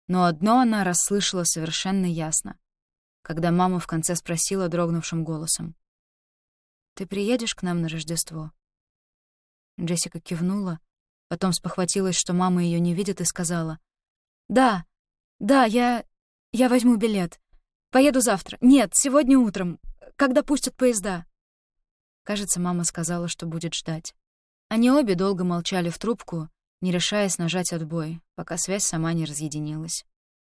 но одно она расслышала совершенно ясно, когда мама в конце спросила дрогнувшим голосом. «Ты приедешь к нам на Рождество?» Джессика кивнула, потом спохватилась, что мама ее не видит, и сказала. «Да, «Да, я... я возьму билет. Поеду завтра. Нет, сегодня утром, когда пустят поезда». Кажется, мама сказала, что будет ждать. Они обе долго молчали в трубку, не решаясь нажать отбой, пока связь сама не разъединилась.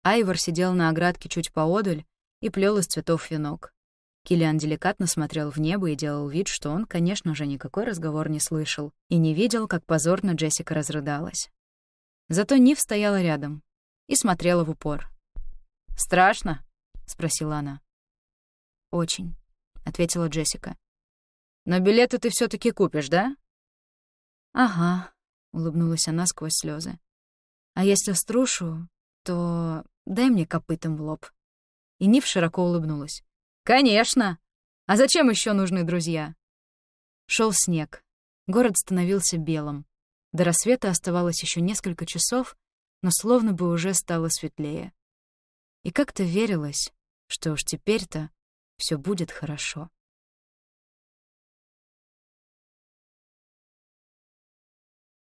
Айвор сидел на оградке чуть поодаль и плел из цветов венок. Киллиан деликатно смотрел в небо и делал вид, что он, конечно же, никакой разговор не слышал и не видел, как позорно Джессика разрыдалась. Зато Нив стояла рядом, и смотрела в упор. «Страшно?» — спросила она. «Очень», — ответила Джессика. «Но билеты ты все таки купишь, да?» «Ага», — улыбнулась она сквозь слезы. «А если струшу, то дай мне копытом в лоб». И Нив широко улыбнулась. «Конечно! А зачем еще нужны друзья?» Шел снег. Город становился белым. До рассвета оставалось еще несколько часов, но словно бы уже стало светлее. И как-то верилось, что уж теперь-то все будет хорошо.